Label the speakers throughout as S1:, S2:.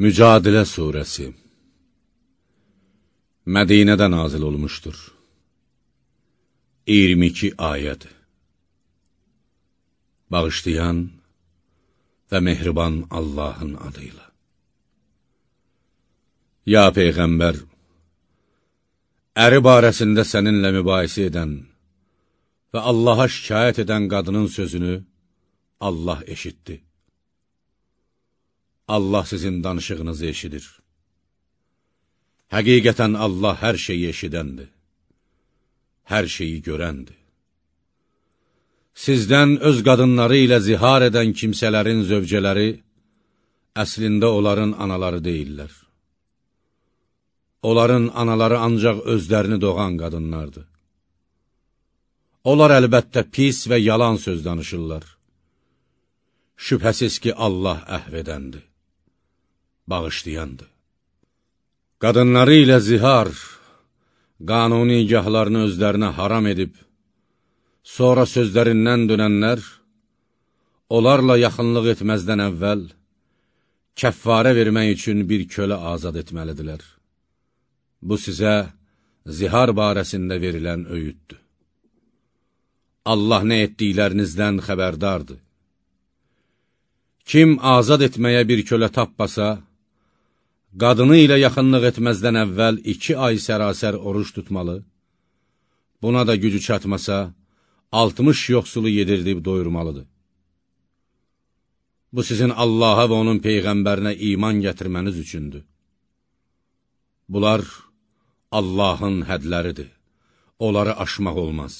S1: Mücadilə Suresi Mədinədə nazil olmuşdur. 22 ayəd Bağışlayan və mehriban Allahın adıyla. Ya Peyğəmbər, əri barəsində səninlə mübahisə edən və Allaha şikayət edən qadının sözünü Allah eşitdi. Allah sizin danışığınızı eşidir. Həqiqətən Allah hər şeyi eşidəndir, hər şeyi görəndir. Sizdən öz qadınları ilə zihar edən kimsələrin zövcələri, əslində onların anaları deyirlər. Onların anaları ancaq özlərini doğan qadınlardır. Onlar əlbəttə pis və yalan söz danışırlar. Şübhəsiz ki, Allah əhv edəndir bağışlayandır. Qadınları ilə zihar, qanuni igahlarını özlərinə haram edib, sonra sözlərindən dönənlər, onlarla yaxınlıq etməzdən əvvəl, kəffarə vermək üçün bir kölə azad etməlidirlər. Bu sizə zihar barəsində verilən öyüddür. Allah nə etdiklərinizdən xəbərdardır. Kim azad etməyə bir kölə tappasa, qadını ilə yaxınlıq etməzdən əvvəl iki ay sərasər oruç tutmalı, buna da gücü çatmasa, 60 yoxsulu yedirdib doyurmalıdır. Bu sizin Allaha və onun Peyğəmbərinə iman gətirməniz üçündür. Bunlar Allahın hədləridir, onları aşmaq olmaz.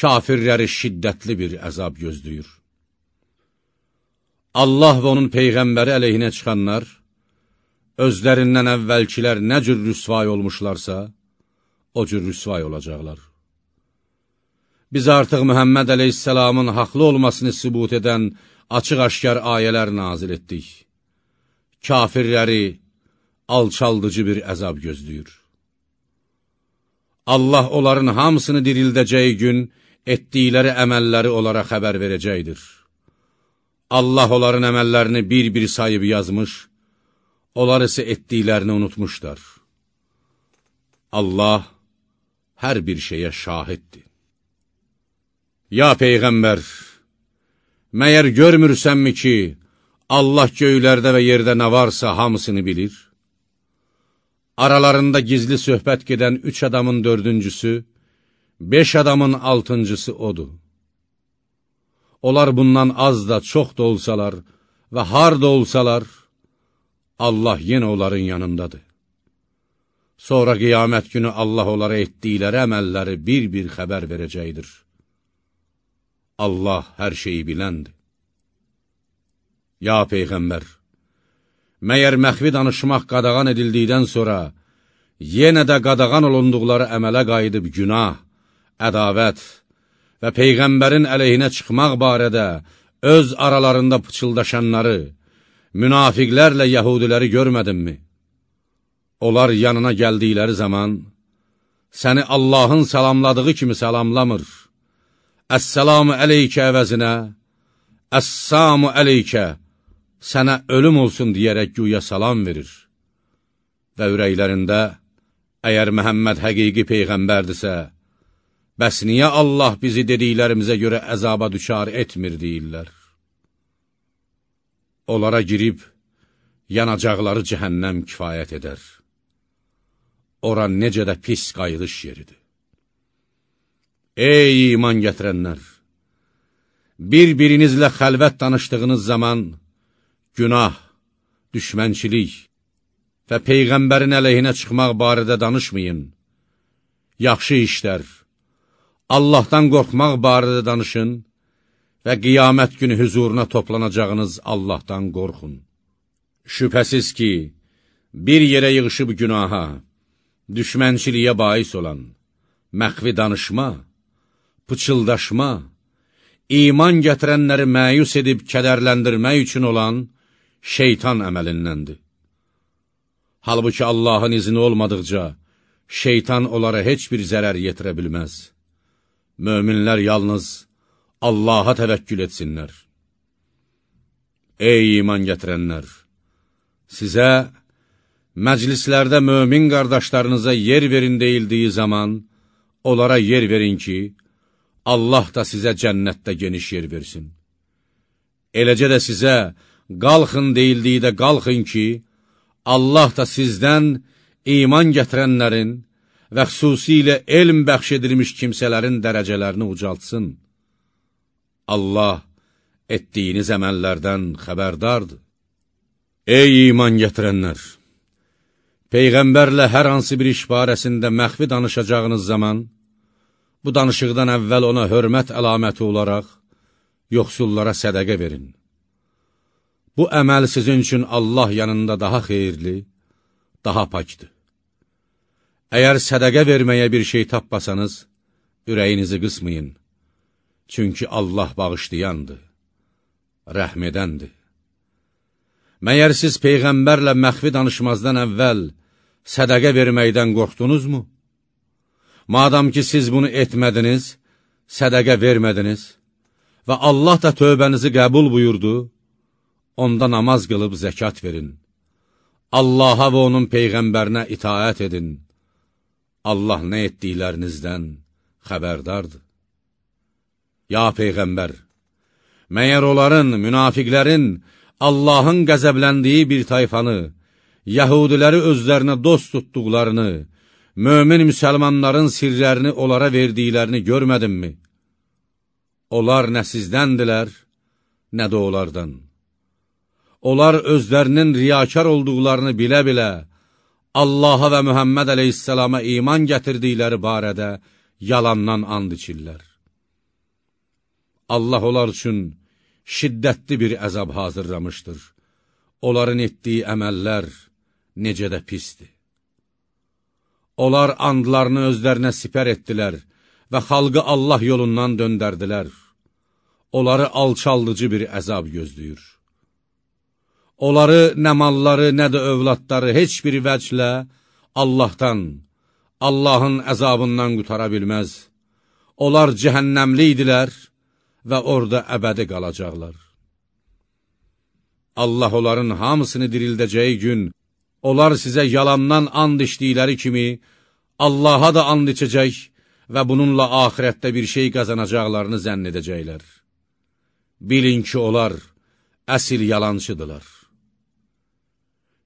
S1: Kafirləri şiddətli bir əzab gözləyir. Allah və onun Peyğəmbəri əleyhinə çıxanlar, özlərindən əvvəlkilər nə cür rüsvay olmuşlarsa, o cür rüsvay olacaqlar. Biz artıq Mühəmməd əleyhissalamın haqlı olmasını sübut edən açıq-aşkar ayələr nazil etdik. Kafirləri alçaldıcı bir əzab gözləyir. Allah onların hamısını dirildəcəyi gün etdikləri əməlləri onlara xəbər verəcəkdir. Allah onların əməllərini bir-bir sayıb yazmış, onlar isə etdiklərini unutmuşlar. Allah hər bir şeyə şahiddir. Ya Peyğəmbər, məyər görmürsənmi ki, Allah göylərdə və yerdə nə varsa hamısını bilir? Aralarında gizli söhbət gedən üç adamın dördüncüsü, beş adamın altıncısı odur. Onlar bundan az da çox da olsalar və harda olsalar, Allah yenə onların yanındadır. Sonra qiyamət günü Allah onlara etdikləri əməlləri bir-bir xəbər verəcəkdir. Allah hər şeyi biləndir. Ya Peyğəmbər, məyər məxvi danışmaq qadağan edildikdən sonra, yenə də qadağan olunduqları əmələ qayıdıb günah, ədavət və Peyğəmbərin əleyhinə çıxmaq barədə öz aralarında pıçıldaşanları, münafiqlərlə yəhudiləri görmədinmi? Onlar yanına gəldikləri zaman, səni Allahın salamladığı kimi salamlamır. Əssəlamu əleykə əvəzinə, Əssamu əleykə, sənə ölüm olsun deyərək güya salam verir. Və ürəklərində, əgər Məhəmməd həqiqi Peyğəmbərdirsə, bəs niyə Allah bizi dediklərimizə görə əzaba düşar etmir deyirlər? Onlara girib, yanacaqları cəhənnəm kifayət edər. Ora necə də pis qayıdış yeridir. Ey iman gətirənlər! Bir-birinizlə xəlvət danışdığınız zaman günah, düşmənçilik və Peyğəmbərin əleyhinə çıxmaq barədə danışmayın. Yaxşı işlər, Allahdan qorxmaq barədə danışın və qiyamət günü hüzuruna toplanacağınız Allahdan qorxun. Şübhəsiz ki, bir yerə yığışıb günaha, düşmənçiliyə bais olan, məxvi danışma, pıçıldaşma, iman gətirənləri məyus edib kədərləndirmək üçün olan şeytan əməlindəndir. Halbuki Allahın izni olmadıqca, şeytan onlara heç bir zərər yetirə bilməz. Möminlər yalnız Allaha təvəkkül etsinlər. Ey iman gətirənlər! Sizə məclislərdə mömin qardaşlarınıza yer verin deyildiyi zaman, onlara yer verin ki, Allah da sizə cənnətdə geniş yer versin. Eləcə də sizə qalxın deyildikdə qalxın ki, Allah da sizdən iman gətirənlərin və xüsusilə elm bəxş edilmiş kimsələrin dərəcələrini ucaltsın. Allah etdiyiniz əməllərdən xəbərdardır. Ey iman gətirənlər! Peyğəmbərlə hər hansı bir iş barəsində məxvi danışacağınız zaman, bu danışıqdan əvvəl ona hörmət əlaməti olaraq, yoxsullara sədəqə verin. Bu əməl sizin üçün Allah yanında daha xeyirli, daha pakdır. Əgər sədəqə verməyə bir şey tapmasanız, ürəyinizi qısmayın. Çünki Allah bağışlayandır, rəhm edəndir. Məyər siz Peyğəmbərlə məxvi danışmazdan əvvəl sədəqə verməkdən qorxdunuzmu? Madam ki, siz bunu etmədiniz, sədəqə vermədiniz və Allah da tövbənizi qəbul buyurdu, onda namaz qılıb zəkat verin. Allaha və onun Peyğəmbərinə itaət edin. Allah nə etdiklərinizdən xəbərdardır. Ya Peyğəmbər, məyər onların, münafiqlərin, Allahın qəzəbləndiyi bir tayfanı, yəhudiləri özlərinə dost tutduqlarını, mömin müsəlmanların sirlərini onlara verdiklərini görmədinmi? Onlar nə sizdəndilər, nə də onlardan. Onlar özlərinin riyakar olduqlarını bilə-bilə, Allaha və Mühəmməd əleyhissalama iman gətirdikləri barədə yalandan and içirlər. Allah onlar üçün şiddətli bir əzab hazırlamışdır. Onların etdiyi əməllər necə də pisdir. Onlar andlarını özlərinə sipər etdilər və xalqı Allah yolundan döndərdilər. Onları alçaldıcı bir əzab gözləyir. Onları nə malları, nə də övladları heç bir vəclə Allahdan, Allahın əzabından qutara bilməz. Onlar cəhənnəmli idilər və orada əbədi qalacaqlar. Allah onların hamısını dirildəcəyi gün, onlar sizə yalandan and içdikləri kimi, Allaha da and içəcək və bununla ahirətdə bir şey qazanacaqlarını zənn edəcəklər. Bilin ki, onlar əsil yalancıdırlar.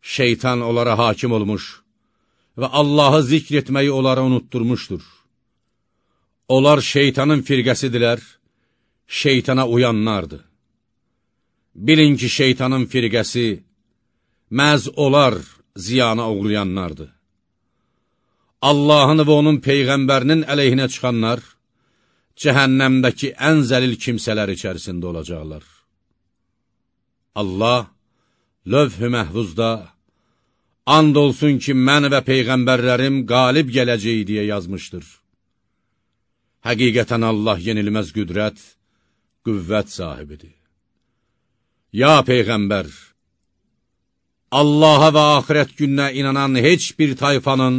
S1: Şeytan onlara hakim olmuş və Allahı zikr etməyi onlara unutturmuşdur. Onlar şeytanın firqəsidirlər, şeytana uyanlardır. Bilin ki, şeytanın firqəsi məz olar ziyana uğrayanlardır. Allahın və onun Peyğəmbərinin əleyhinə çıxanlar, cəhənnəmdəki ən zəlil kimsələr içərisində olacaqlar. Allah, lövh-ü məhvuzda, and olsun ki, mən və Peyğəmbərlərim qalib gələcək deyə yazmışdır. Həqiqətən Allah yenilməz qüdrət, qüvvət sahibidir. Ya Peyğəmbər, Allaha və axirət gününə inanan heç bir tayfanın,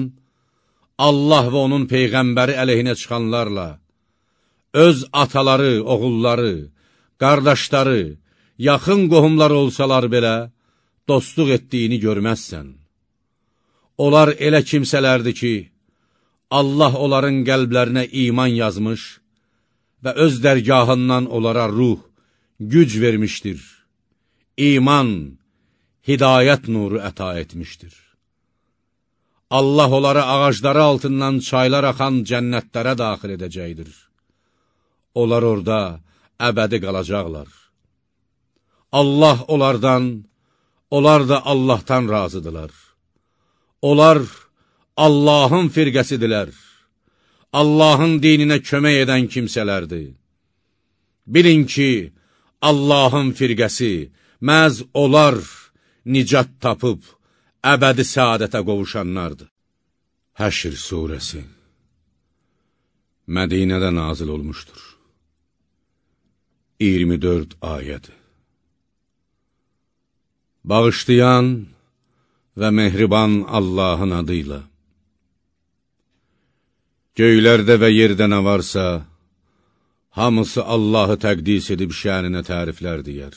S1: Allah və onun Peyğəmbəri əleyhinə çıxanlarla, öz ataları, oğulları, qardaşları, yaxın qohumları olsalar belə, dostluq etdiyini görməzsən. Onlar elə kimsələrdir ki, Allah onların qəlblərinə iman yazmış, və öz dərgahından onlara ruh, güc vermişdir. İman, hidayət nuru əta etmişdir. Allah onları ağacları altından çaylar axan cənnətlərə daxil edəcəkdir. Onlar orada əbədi qalacaqlar. Allah onlardan, onlar da Allahdan razıdırlar. Onlar Allahın firqəsidirlər. Allahın dininə kömək edən kimsələrdir. Bilin ki, Allahın firqəsi, məz olar nicat tapıb, əbədi səadətə qovuşanlardır. Həşr surəsi Mədinədə nazil olmuşdur. 24 ayəd Bağışlayan və mehriban Allahın adıyla Göylərdə və yerdə nə varsa, hamısı Allahı təqdis edib şəninə təriflər deyər.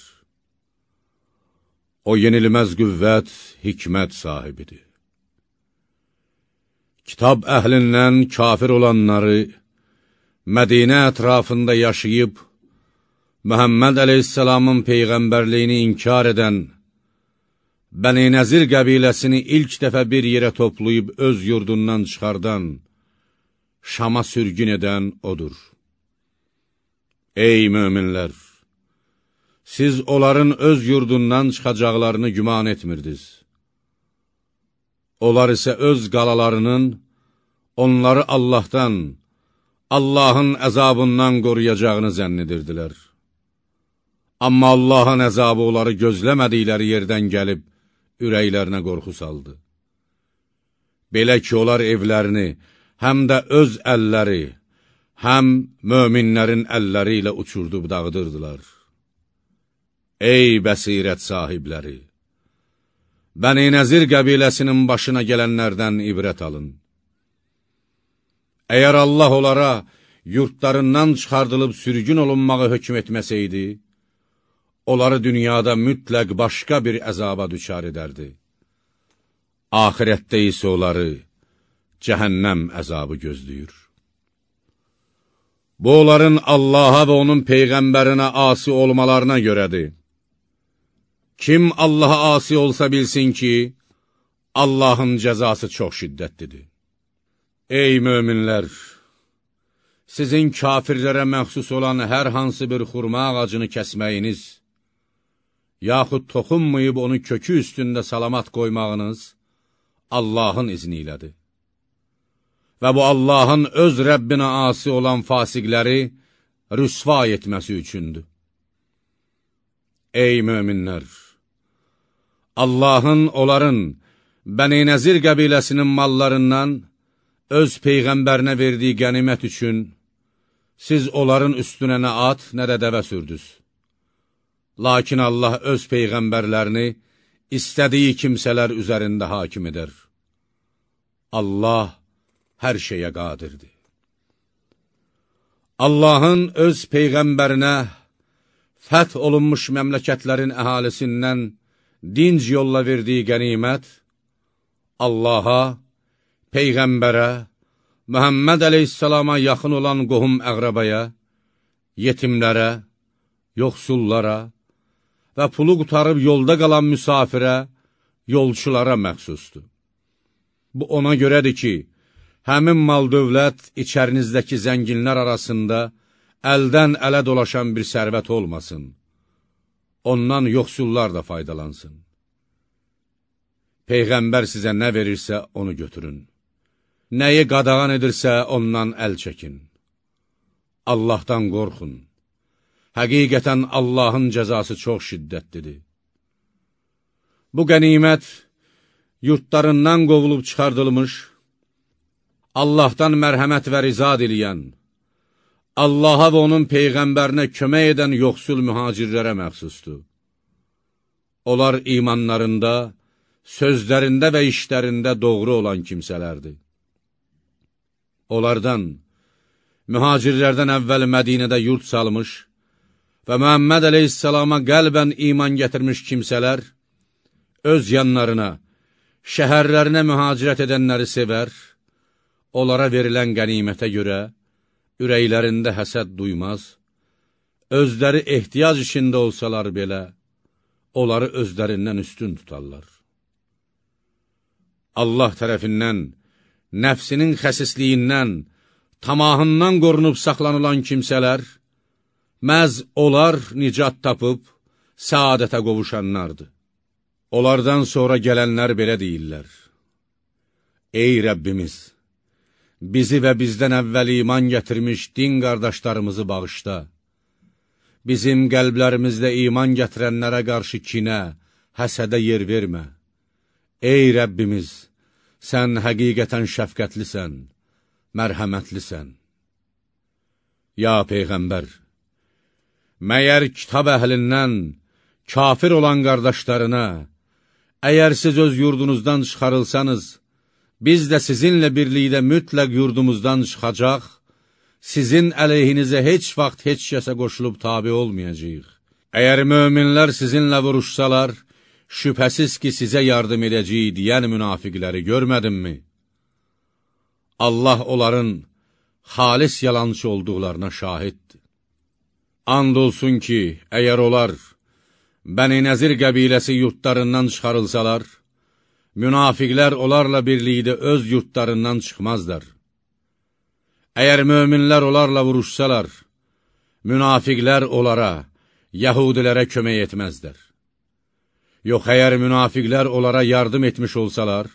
S1: O yenilməz qüvvət, hikmət sahibidir. Kitab əhlindən kafir olanları, Mədinə ətrafında yaşayıb, Məhəmməd əleyhissalamın peyğəmbərliyini inkar edən, Bəni Nəzir qəbiləsini ilk dəfə bir yerə toplayıb öz yurdundan çıxardan, Şama sürgün edən odur. Ey möminlər! Siz onların öz yurdundan çıxacaqlarını güman etmirdiniz. Onlar isə öz qalalarının, onları Allahdan, Allahın əzabından qoruyacağını zənn edirdilər. Amma Allahın əzabı onları gözləmədikləri yerdən gəlib, ürəklərinə qorxu saldı. Belə ki, onlar evlərini, həm də öz əlləri, həm möminlərin əlləri ilə uçurdub dağıdırdılar. Ey bəsirət sahibləri! Bəni Nəzir qəbiləsinin başına gələnlərdən ibrət alın. Əgər Allah onlara yurtlarından çıxardılıb sürgün olunmağı hökm etməsəydi, onları dünyada mütləq başqa bir əzaba düçar edərdi. Ahirətdə isə onları cəhənnəm əzabı gözləyir. Bu, onların Allaha və onun Peyğəmbərinə asi olmalarına görədir. Kim Allaha asi olsa bilsin ki, Allahın cəzası çox şiddətlidir. Ey möminlər! Sizin kafirlərə məxsus olan hər hansı bir xurma ağacını kəsməyiniz, yaxud toxunmayıb onu kökü üstündə salamat qoymağınız Allahın izni ilədir. Və bu Allahın öz Rəbbinə asi olan fasiqləri rüsva etməsi üçündür. Ey möminlər! Allahın onların Bəni Nəzir qəbiləsinin mallarından öz Peyğəmbərinə verdiyi qənimət üçün siz onların üstünə nə at, nə də dəvə sürdünüz. Lakin Allah öz Peyğəmbərlərini istədiyi kimsələr üzərində hakim edər. Allah hər şeyə qadirdir. Allahın öz Peyğəmbərinə fəth olunmuş məmləkətlərin əhalisindən dinc yolla verdiyi qənimət, Allaha, Peyğəmbərə, Məhəmməd əleyhissalama yaxın olan qohum əqrəbaya, yetimlərə, yoxsullara və pulu qutarıb yolda qalan müsafirə, yolçulara məxsusdur. Bu ona görədir ki, həmin mal dövlət içərinizdəki zənginlər arasında əldən ələ dolaşan bir sərvət olmasın. Ondan yoxsullar da faydalansın. Peyğəmbər sizə nə verirsə, onu götürün. Nəyi qadağan edirsə, ondan əl çəkin. Allahdan qorxun. Həqiqətən Allahın cəzası çox şiddətlidir. Bu qənimət yurtlarından qovulub çıxardılmış, Allahdan mərhəmət və riza diləyən, Allaha və onun Peyğəmbərinə kömək edən yoxsul mühacirlərə məxsusdur. Onlar imanlarında, sözlərində və işlərində doğru olan kimsələrdir. Onlardan, mühacirlərdən əvvəl Mədinədə yurt salmış və Məhəmməd əleyhissalama qəlbən iman gətirmiş kimsələr, öz yanlarına, şəhərlərinə mühacirət edənləri sevər, onlara verilən qənimətə görə ürəklərində həsəd duymaz, özləri ehtiyac içində olsalar belə, onları özlərindən üstün tutarlar. Allah tərəfindən, nəfsinin xəsisliyindən, tamahından qorunub saxlanılan kimsələr, məz onlar nicat tapıb, səadətə qovuşanlardır. Onlardan sonra gələnlər belə deyirlər, Ey Rəbbimiz! Bizi və bizdən əvvəl iman gətirmiş din qardaşlarımızı bağışla. Bizim qəlblərimizdə iman gətirənlərə qarşı kinə, həsədə yer vermə. Ey Rəbbimiz, sən həqiqətən şəfqətlisən, mərhəmətlisən. Ya Peyğəmbər, məyər kitab əhlindən, kafir olan qardaşlarına, əgər siz öz yurdunuzdan çıxarılsanız, biz də sizinlə birlikdə mütləq yurdumuzdan çıxacaq, sizin əleyhinizə heç vaxt heç kəsə qoşulub tabi olmayacaq. Əgər möminlər sizinlə vuruşsalar, şübhəsiz ki, sizə yardım edəcəyik deyən münafiqləri görmədimmi? Allah onların xalis yalancı olduqlarına şahiddir. And olsun ki, əgər onlar Bəni Nəzir qəbiləsi yurtlarından çıxarılsalar, münafiqlər onlarla birlikdə öz yurtlarından çıxmazlar. Əgər möminlər onlarla vuruşsalar, münafiqlər onlara, yəhudilərə kömək etməzlər. Yox, əgər münafiqlər onlara yardım etmiş olsalar,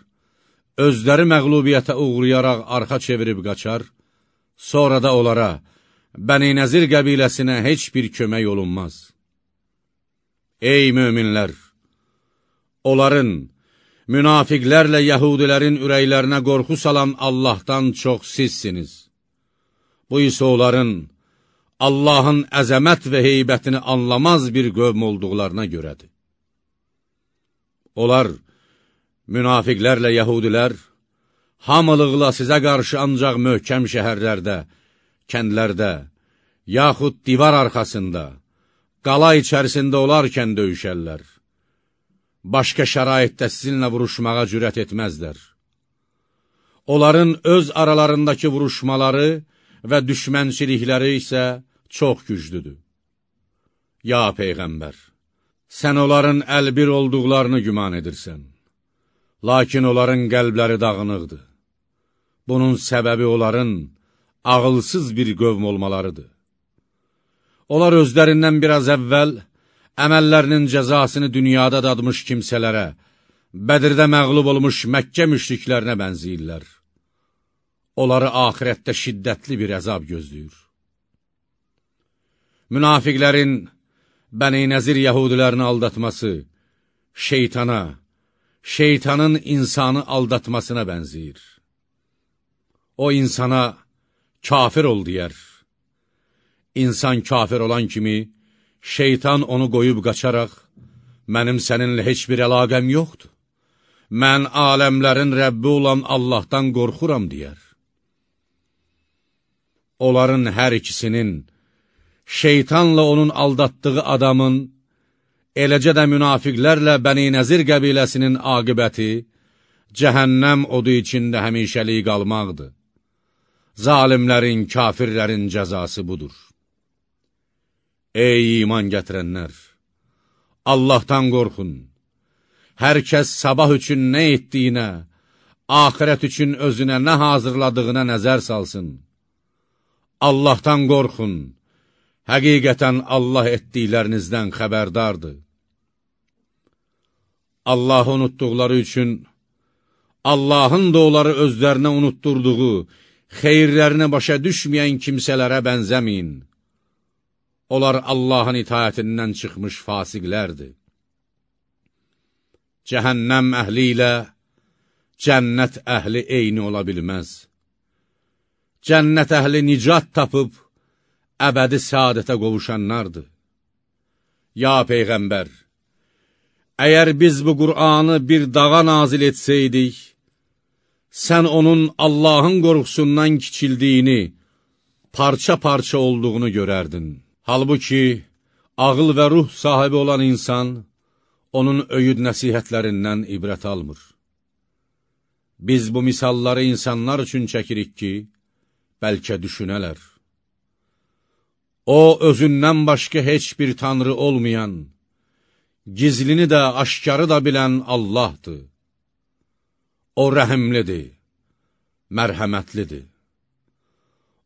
S1: özləri məqlubiyyətə uğrayaraq arxa çevirib qaçar, sonra da onlara, Bəni Nəzir qəbiləsinə heç bir kömək olunmaz. Ey möminlər! Onların, münafiqlərlə yəhudilərin ürəklərinə qorxu salan Allahdan çox sizsiniz. Bu isə onların, Allahın əzəmət və heybətini anlamaz bir qövm olduqlarına görədir. Onlar, münafiqlərlə yəhudilər, hamılıqla sizə qarşı ancaq möhkəm şəhərlərdə, kəndlərdə, yaxud divar arxasında, qala içərisində olarkən döyüşərlər. Başqa şəraitdə sizinlə vuruşmağa cürət etməzlər. Onların öz aralarındakı vuruşmaları və düşmənçilikləri isə çox güclüdür. Ya Peyğəmbər! Sən onların əlbir olduqlarını güman edirsən. Lakin onların qəlbləri dağınıqdır. Bunun səbəbi onların ağılsız bir qövm olmalarıdır. Onlar özlərindən biraz əvvəl əməllərinin cəzasını dünyada dadmış kimsələrə, Bədirdə məqlub olmuş Məkkə müşriklərinə bənziyirlər. Onları ahirətdə şiddətli bir əzab gözləyir. Münafiqlərin Bəni Nəzir yəhudilərini aldatması, şeytana, şeytanın insanı aldatmasına bənziyir. O insana kafir ol deyər. İnsan kafir olan kimi, şeytan onu qoyub qaçaraq, mənim səninlə heç bir əlaqəm yoxdur. Mən aləmlərin Rəbbi olan Allahdan qorxuram deyər. Onların hər ikisinin, şeytanla onun aldatdığı adamın, eləcə də münafiqlərlə Bəni Nəzir qəbiləsinin aqibəti, cəhənnəm odu içində həmişəlik qalmaqdır. Zalimlərin, kafirlərin cəzası budur. Ey iman gətirənlər! Allahdan qorxun! Hər kəs sabah üçün nə etdiyinə, ahirət üçün özünə nə hazırladığına nəzər salsın. Allahdan qorxun! Həqiqətən Allah etdiklərinizdən xəbərdardır. Allahı unutduqları üçün, Allahın da onları özlərinə unutturduğu, xeyirlərini başa düşməyən kimsələrə bənzəməyin. Onlar Allahın itayətindən çıxmış fasiqlərdir. Cəhənnəm əhli ilə cənnət əhli eyni ola bilməz. Cənnət əhli nicat tapıb, əbədi səadətə qovuşanlardır. Ya Peyğəmbər, əgər biz bu Qur'anı bir dağa nazil etsəydik, sən onun Allahın qorxusundan kiçildiyini, parça-parça olduğunu görərdin. Halbuki, ağıl və ruh sahibi olan insan, onun öyüd nəsihətlərindən ibrət almır. Biz bu misalları insanlar üçün çəkirik ki, bəlkə düşünələr. O, özündən başqa heç bir tanrı olmayan, gizlini də, aşkarı da bilən Allahdır. O, rəhimlidir, mərhəmətlidir.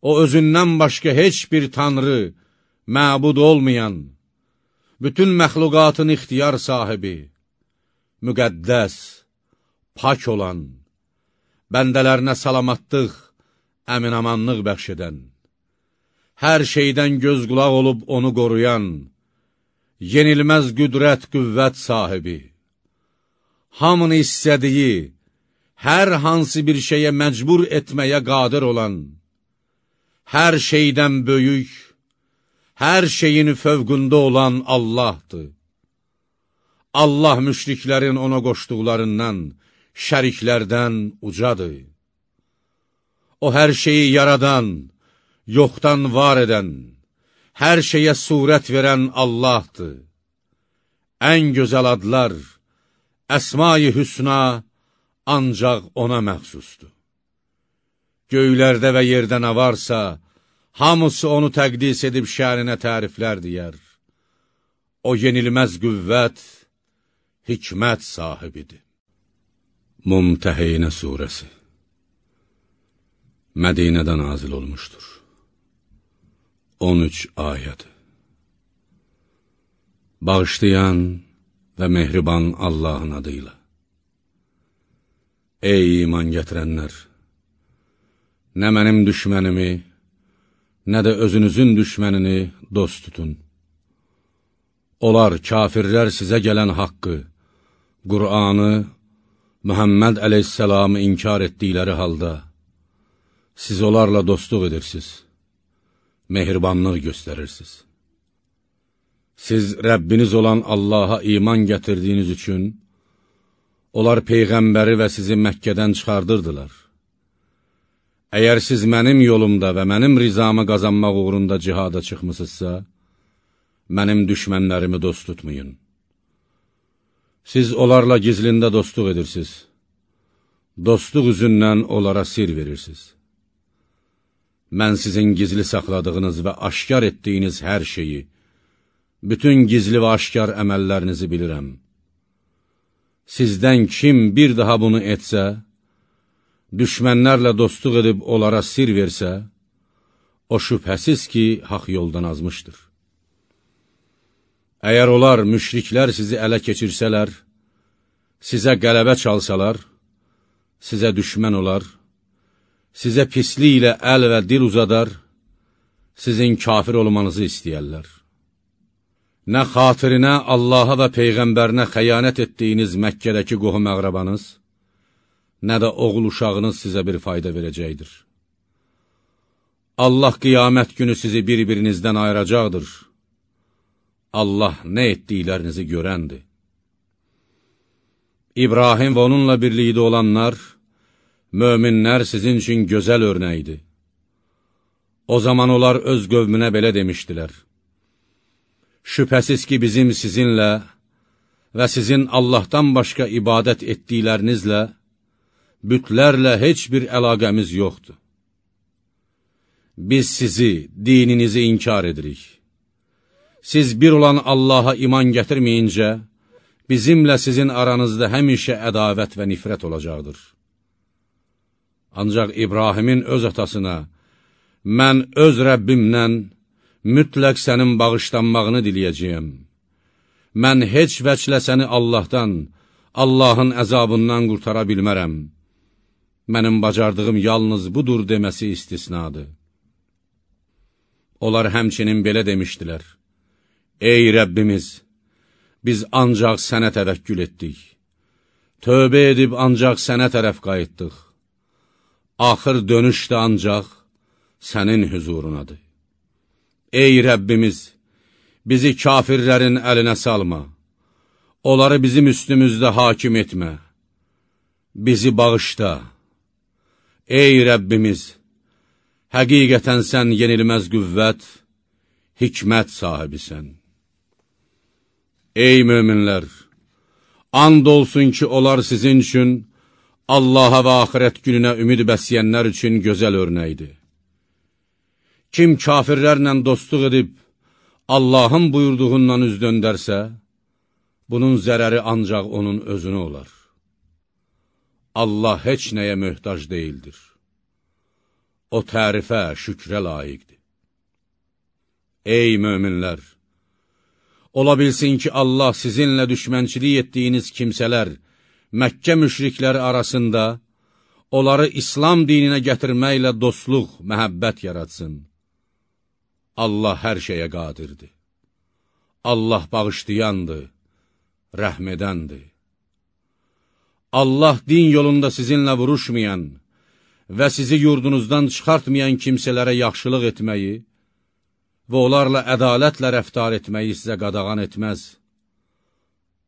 S1: O, özündən başqa heç bir tanrı, məbud olmayan, bütün məxluqatın ixtiyar sahibi, müqəddəs, pak olan, bəndələrinə salamatlıq, əminamanlıq bəxş edən, hər şeydən göz qulaq olub onu qoruyan, yenilməz qüdrət, qüvvət sahibi, hamını istədiyi, hər hansı bir şeyə məcbur etməyə qadir olan, hər şeydən böyük, hər şeyin fövqündə olan Allahdır. Allah müşriklərin ona qoşduqlarından, şəriklərdən ucadır. O hər şeyi yaradan, yoxdan var edən, hər şeyə surət verən Allahdır. Ən gözəl adlar, əsma-i hüsna ancaq ona məxsusdur. Göylərdə və yerdə nə varsa, hamısı onu təqdis edib şərinə təriflər deyər. O yenilməz qüvvət, hikmət sahibidir. Mumtəheyinə surəsi Mədinədə nazil olmuşdur. 13 ayəd Bağışlayan və mehriban Allahın adıyla Ey iman gətirənlər! Nə mənim düşmənimi, nə də özünüzün düşmənini dost tutun. Onlar, kafirlər sizə gələn haqqı, Qur'anı, Mühəmməd əleyhissalamı inkar etdikləri halda, siz onlarla dostluq edirsiniz, mehribanlıq göstərirsiniz. Siz Rəbbiniz olan Allaha iman gətirdiyiniz üçün, onlar Peyğəmbəri və sizi Məkkədən çıxardırdılar. Əgər siz mənim yolumda və mənim rizamı qazanmaq uğrunda cihada çıxmısınızsa, mənim düşmənlərimi dost tutmayın. Siz onlarla gizlində dostluq edirsiniz. Dostluq üzündən onlara sir verirsiniz. Mən sizin gizli saxladığınız və aşkar etdiyiniz hər şeyi, bütün gizli və aşkar əməllərinizi bilirəm. Sizdən kim bir daha bunu etsə, düşmənlərlə dostluq edib onlara sir versə, o şübhəsiz ki, haq yoldan azmışdır. Əgər onlar, müşriklər sizi ələ keçirsələr, sizə qələbə çalsalar, sizə düşmən olar, sizə pislik ilə əl və dil uzadar, sizin kafir olmanızı istəyərlər. Nə xatirinə Allaha və Peyğəmbərinə xəyanət etdiyiniz Məkkədəki qohum əqrabanız, nə də oğul uşağınız sizə bir fayda verəcəkdir. Allah qiyamət günü sizi bir-birinizdən ayıracaqdır. Allah nə etdiklərinizi görəndir. İbrahim və onunla birlikdə olanlar, möminlər sizin üçün gözəl örnəkdir. O zaman onlar öz qövmünə belə demişdilər. Şübhəsiz ki, bizim sizinlə və sizin Allahdan başqa ibadət etdiklərinizlə, bütlərlə heç bir əlaqəmiz yoxdur. Biz sizi, dininizi inkar edirik. Siz bir olan Allaha iman gətirməyincə, bizimlə sizin aranızda həmişə ədavət və nifrət olacaqdır. Ancaq İbrahimin öz atasına, mən öz Rəbbimlə mütləq sənin bağışlanmağını diləyəcəyəm. Mən heç vəclə səni Allahdan, Allahın əzabından qurtara bilmərəm. Mənim bacardığım yalnız budur deməsi istisnadır. Onlar həmçinin belə demişdilər, Ey Rəbbimiz! biz ancaq sənə təvəkkül etdik. Tövbə edib ancaq sənə tərəf qayıtdıq. Axır dönüş də ancaq sənin hüzurunadır. Ey Rəbbimiz, bizi kafirlərin əlinə salma, onları bizim üstümüzdə hakim etmə, bizi bağışda. Ey Rəbbimiz, həqiqətən sən yenilməz qüvvət, hikmət sahibisən. Ey möminlər! And olsun ki, onlar sizin üçün Allaha və axirət gününə ümid bəsləyənlər üçün gözəl örnəkdir. Kim kafirlərlə dostluq edib, Allahın buyurduğundan üz döndərsə, bunun zərəri ancaq onun özünə olar. Allah heç nəyə möhtac deyildir. O tərifə, şükrə layiqdir. Ey möminlər! Ola bilsin ki, Allah sizinlə düşmənçilik etdiyiniz kimsələr, Məkkə müşrikləri arasında, onları İslam dininə gətirməklə dostluq, məhəbbət yaratsın. Allah hər şeyə qadirdir. Allah bağışlayandır, rəhm edəndir. Allah din yolunda sizinlə vuruşmayan və sizi yurdunuzdan çıxartmayan kimsələrə yaxşılıq etməyi, və onlarla ədalətlə rəftar etməyi sizə qadağan etməz.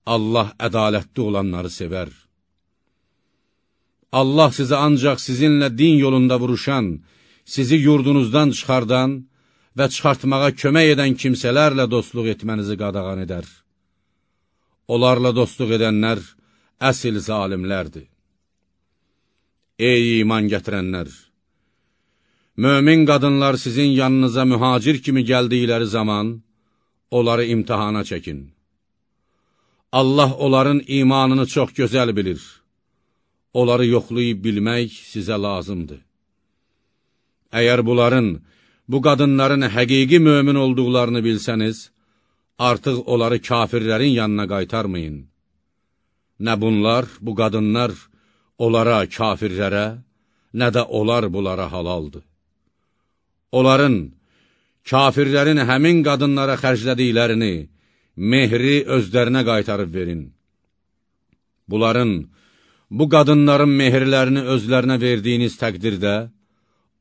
S1: Allah ədalətli olanları sevər. Allah sizə ancaq sizinlə din yolunda vuruşan, sizi yurdunuzdan çıxardan və çıxartmağa kömək edən kimsələrlə dostluq etmənizi qadağan edər. Onlarla dostluq edənlər əsil zalimlərdir. Ey iman gətirənlər! Mömin qadınlar sizin yanınıza mühacir kimi gəldikləri zaman, onları imtihana çəkin. Allah onların imanını çox gözəl bilir. Onları yoxlayıb bilmək sizə lazımdır. Əgər bunların, bu qadınların həqiqi mömin olduqlarını bilsəniz, artıq onları kafirlərin yanına qaytarmayın. Nə bunlar, bu qadınlar, onlara, kafirlərə, nə də onlar bunlara halaldır. Onların, kafirlərin həmin qadınlara xərclədiklərini, mehri özlərinə qaytarıb verin. Bunların, bu qadınların mehirlərini özlərinə verdiyiniz təqdirdə,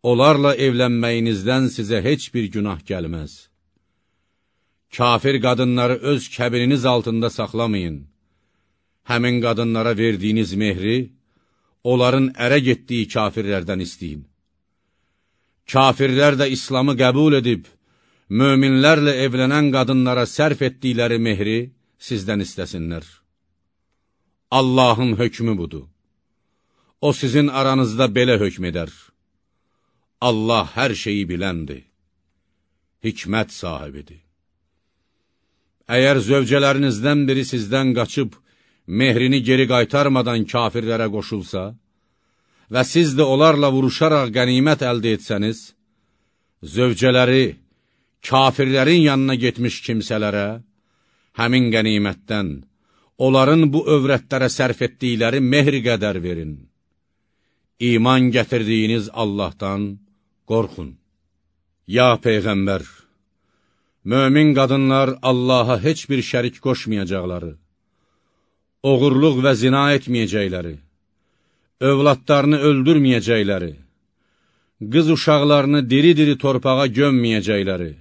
S1: onlarla evlənməyinizdən sizə heç bir günah gəlməz. Kafir qadınları öz kəbininiz altında saxlamayın. Həmin qadınlara verdiyiniz mehri, onların ərə getdiyi kafirlərdən istəyin. Kafirlər də İslamı qəbul edib, möminlərlə evlənən qadınlara sərf etdikləri mehri sizdən istəsinlər. Allahın hökmü budur. O sizin aranızda belə hökm edər. Allah hər şeyi biləndir, hikmət sahibidir. Əgər zövcələrinizdən biri sizdən qaçıb, mehrini geri qaytarmadan kafirlərə qoşulsa və siz də onlarla vuruşaraq qənimət əldə etsəniz, zövcələri kafirlərin yanına getmiş kimsələrə, həmin qənimətdən, onların bu övrətlərə sərf etdikləri mehri qədər verin. İman gətirdiyiniz Allahdan qorxun. Ya Peyğəmbər, mömin qadınlar Allaha heç bir şərik qoşmayacaqları, oğurluq və zina etməyəcəkləri, övladlarını öldürməyəcəkləri, qız uşaqlarını diri-diri torpağa gömməyəcəkləri,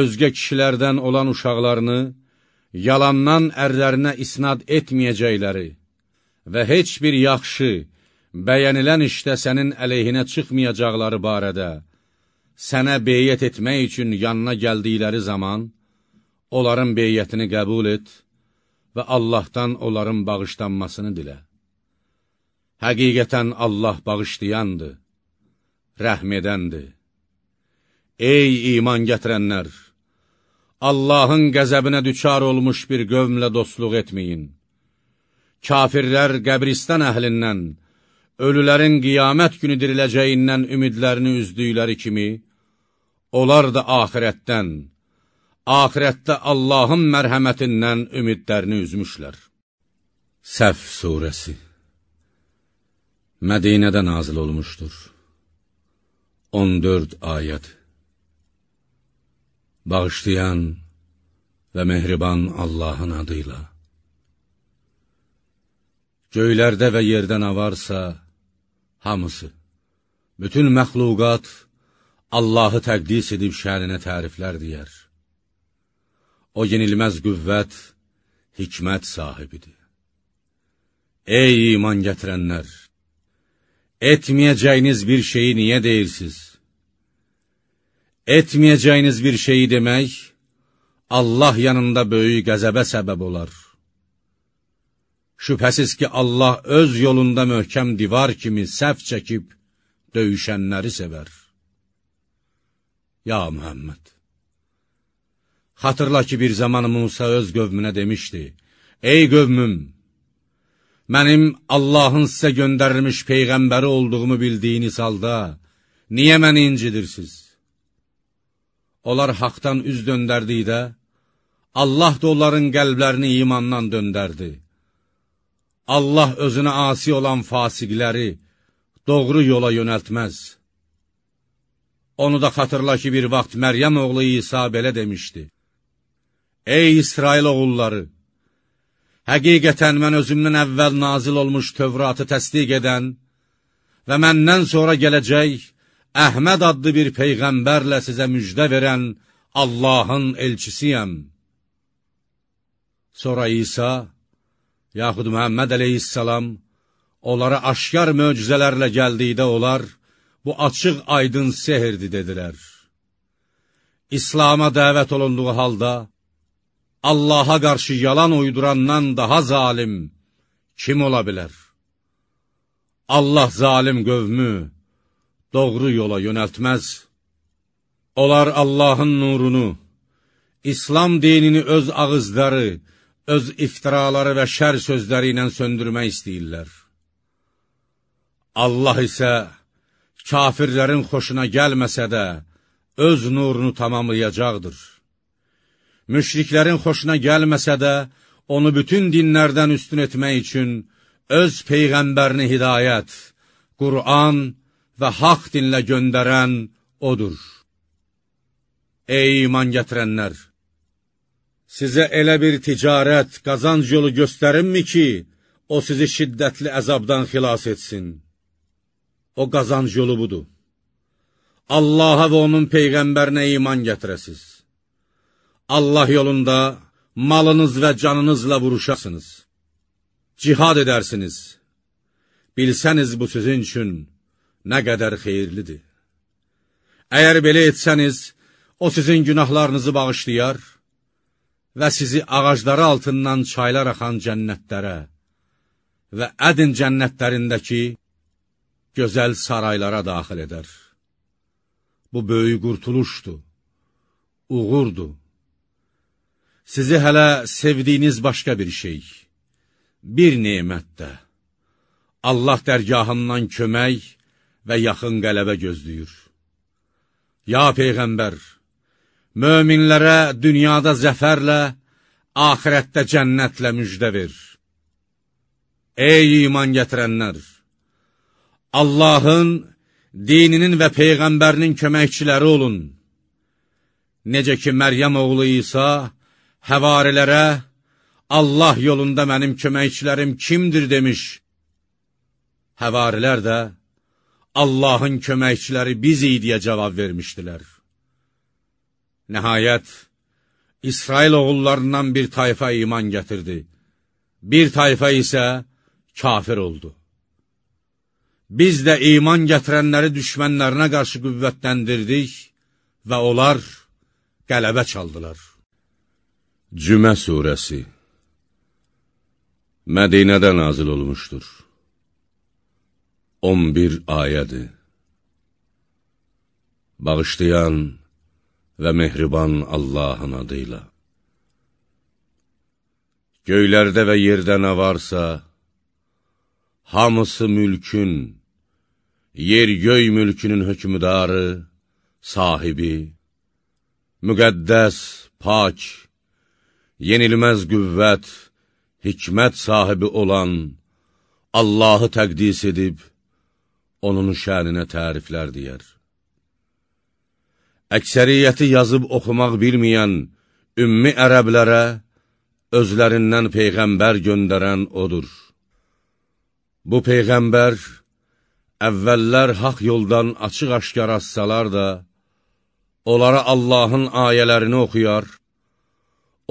S1: özgə kişilərdən olan uşaqlarını yalandan ərlərinə isnad etməyəcəkləri. Və heç bir yaxşı, bəyənilən işdə sənin əleyhinə çıxmayacaqları barədə sənə beyyət etmək üçün yanına gəldikləri zaman, onların beyyətini qəbul et və Allahdan onların bağışlanmasını dilə. Həqiqətən Allah bağışlayandır, rəhm edəndir. Ey iman gətirənlər! Allahın qəzəbinə düçar olmuş bir qövmlə dostluq etməyin. Kafirlər qəbristan əhlindən, ölülərin qiyamət günü diriləcəyindən ümidlərini üzdükləri kimi, onlar da ahirətdən, ahirətdə Allahın mərhəmətindən ümidlərini üzmüşlər. Səf Suresi Mədinədə nazil olmuşdur. 14 ayəd bağışlayan və mehriban Allahın adıyla. Göylərdə və yerdə nə varsa, hamısı, bütün məxluqat Allahı təqdis edib şəninə təriflər deyər. O yenilməz qüvvət, hikmət sahibidir. Ey iman gətirənlər! Etməyəcəyiniz bir şeyi niyə deyirsiniz? Etməyəcəyiniz bir şeyi demək, Allah yanında böyük qəzəbə səbəb olar. Şübhəsiz ki, Allah öz yolunda möhkəm divar kimi səhv çəkib, döyüşənləri sevər. Ya Mühəmməd! Xatırla ki, bir zaman Musa öz qövmünə demişdi, Ey qövmüm! Mənim Allahın sizə göndərilmiş Peyğəmbəri olduğumu bildiyiniz halda, niyə məni incidirsiniz? onlar haqdan üz döndərdikdə, Allah da onların qəlblərini imandan döndərdi. Allah özünə asi olan fasiqləri doğru yola yönəltməz. Onu da xatırla ki, bir vaxt Məryəm oğlu İsa belə demişdi. Ey İsrail oğulları! Həqiqətən mən özümdən əvvəl nazil olmuş Tövratı təsdiq edən və məndən sonra gələcək Əhməd adlı bir peyğəmbərlə sizə müjdə verən Allahın elçisiyəm. Sonra İsa, yaxud Məhəmməd əleyhissalam, onlara aşkar möcüzələrlə gəldikdə onlar, bu açıq aydın sehirdi dedilər. İslama dəvət olunduğu halda, Allaha qarşı yalan uydurandan daha zalim, kim ola bilər? Allah zalim qövmü doğru yola yönəltməz. Onlar Allahın nurunu, İslam dinini öz ağızları, öz iftiraları və şər sözləri ilə söndürmək istəyirlər. Allah isə kafirlərin xoşuna gəlməsə də, öz nurunu tamamlayacaqdır. Müşriklərin xoşuna gəlməsə də, onu bütün dinlərdən üstün etmək üçün öz Peyğəmbərini hidayət, Qur'an və haq dinlə göndərən odur. Ey iman gətirənlər! Sizə elə bir ticarət, qazanc yolu göstərinmi ki, o sizi şiddətli əzabdan xilas etsin? O qazanc yolu budur. Allaha və onun Peyğəmbərinə iman gətirəsiz. Allah yolunda malınız və canınızla vuruşasınız. Cihad edərsiniz. Bilsəniz bu sizin üçün nə qədər xeyirlidir. Əgər belə etsəniz, o sizin günahlarınızı bağışlayar və sizi ağacları altından çaylar axan cənnətlərə və ədin cənnətlərindəki gözəl saraylara daxil edər. Bu böyük qurtuluşdur, uğurdur. Sizi hələ sevdiyiniz başqa bir şey, bir nemətdə, Allah dərgahından kömək və yaxın qələbə gözləyir. Ya Peyğəmbər, möminlərə dünyada zəfərlə, ahirətdə cənnətlə müjdə ver. Ey iman gətirənlər! Allahın, dininin və Peyğəmbərinin köməkçiləri olun. Necə ki, Məryəm oğlu İsa həvarilərə, Allah yolunda mənim köməkçilərim kimdir demiş. Həvarilər də, Allahın köməkçiləri biz idiyə cavab vermişdilər. Nəhayət, İsrail oğullarından bir tayfa iman gətirdi. Bir tayfa isə kafir oldu. Biz də iman gətirənləri düşmənlərinə qarşı qüvvətləndirdik və onlar qələbə çaldılar.
S2: Cümə Suresi Mədinədə nazil olmuşdur. 11 ayədir. Bağışlayan və mehriban Allahın adıyla. Göylərdə və yerdə nə varsa, hamısı mülkün, yer-göy mülkünün hökmüdarı, sahibi, müqəddəs, pak, yenilməz qüvvət, hikmət sahibi olan Allahı təqdis edib, onun şəninə təriflər deyər. Əksəriyyəti yazıb oxumaq bilməyən ümmi ərəblərə özlərindən Peyğəmbər göndərən odur. Bu Peyğəmbər əvvəllər haq yoldan açıq-aşkar assalar da, onlara Allahın ayələrini oxuyar,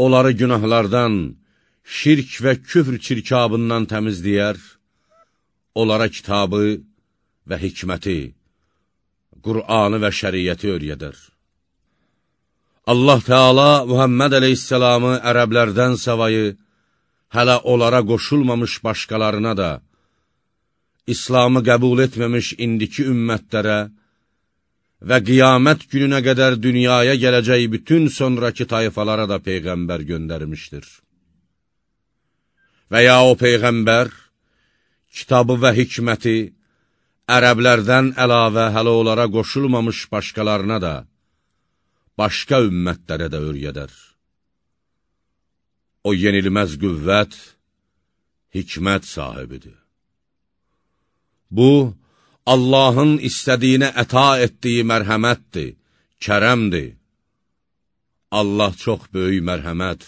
S2: onları günahlardan, şirk və küfr çirkabından təmizləyər, onlara kitabı və hikməti, Qur'anı və şəriyyəti öyrədər. Allah Teala Muhammed əleyhisselamı ərəblərdən savayı hələ onlara qoşulmamış başqalarına da, İslamı qəbul etməmiş indiki ümmətlərə və qiyamət gününə qədər dünyaya gələcək bütün sonraki tayfalara da Peyğəmbər göndərmişdir. Və ya o Peyğəmbər kitabı və hikməti ərəblərdən əlavə hələ onlara qoşulmamış başqalarına da, başqa ümmətlərə də öyrədər. O yenilməz qüvvət, hikmət sahibidir. Bu, Allahın istədiyinə əta etdiyi mərhəmətdir, kərəmdir. Allah çox böyük mərhəmət,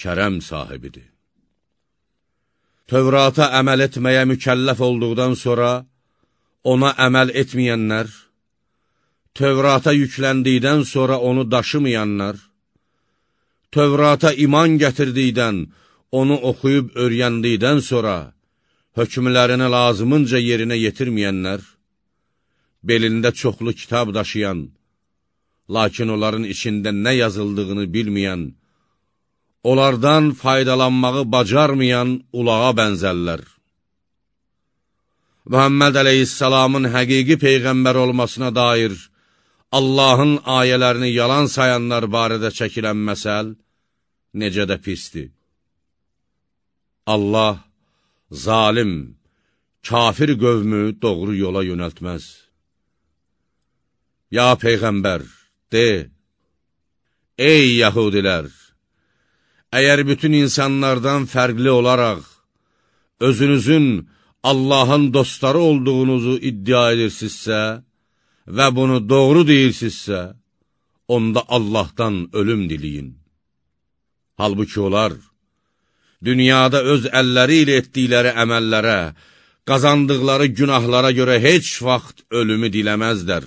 S2: kərəm sahibidir. Tövrata əməl etməyə mükəlləf olduqdan sonra, ona əməl etməyənlər, Tövrata yükləndikdən sonra onu daşımayanlar, Tövrata iman gətirdikdən, onu oxuyub öyrəndikdən sonra, hökmlərini lazımınca yerinə yetirməyənlər, belində çoxlu kitab daşıyan, lakin onların içində nə yazıldığını bilməyən, onlardan faydalanmağı bacarmayan ulağa bənzərlər. Muhammed əleyhissalamın həqiqi peyğəmbər olmasına dair Allahın ayələrini yalan sayanlar barədə çəkilən məsəl necə də pisdir. Allah zalim, kafir qövmü doğru yola yönəltməz. Ya Peyğəmbər, de, ey yəhudilər, əgər bütün insanlardan fərqli olaraq, özünüzün Allahın dostları olduğunuzu iddia edirsinizsə və bunu doğru deyirsinizsə, onda Allahdan ölüm diliyin. Halbuki onlar, dünyada öz əlləri ilə etdikləri əməllərə, qazandıqları günahlara görə heç vaxt ölümü diləməzdər.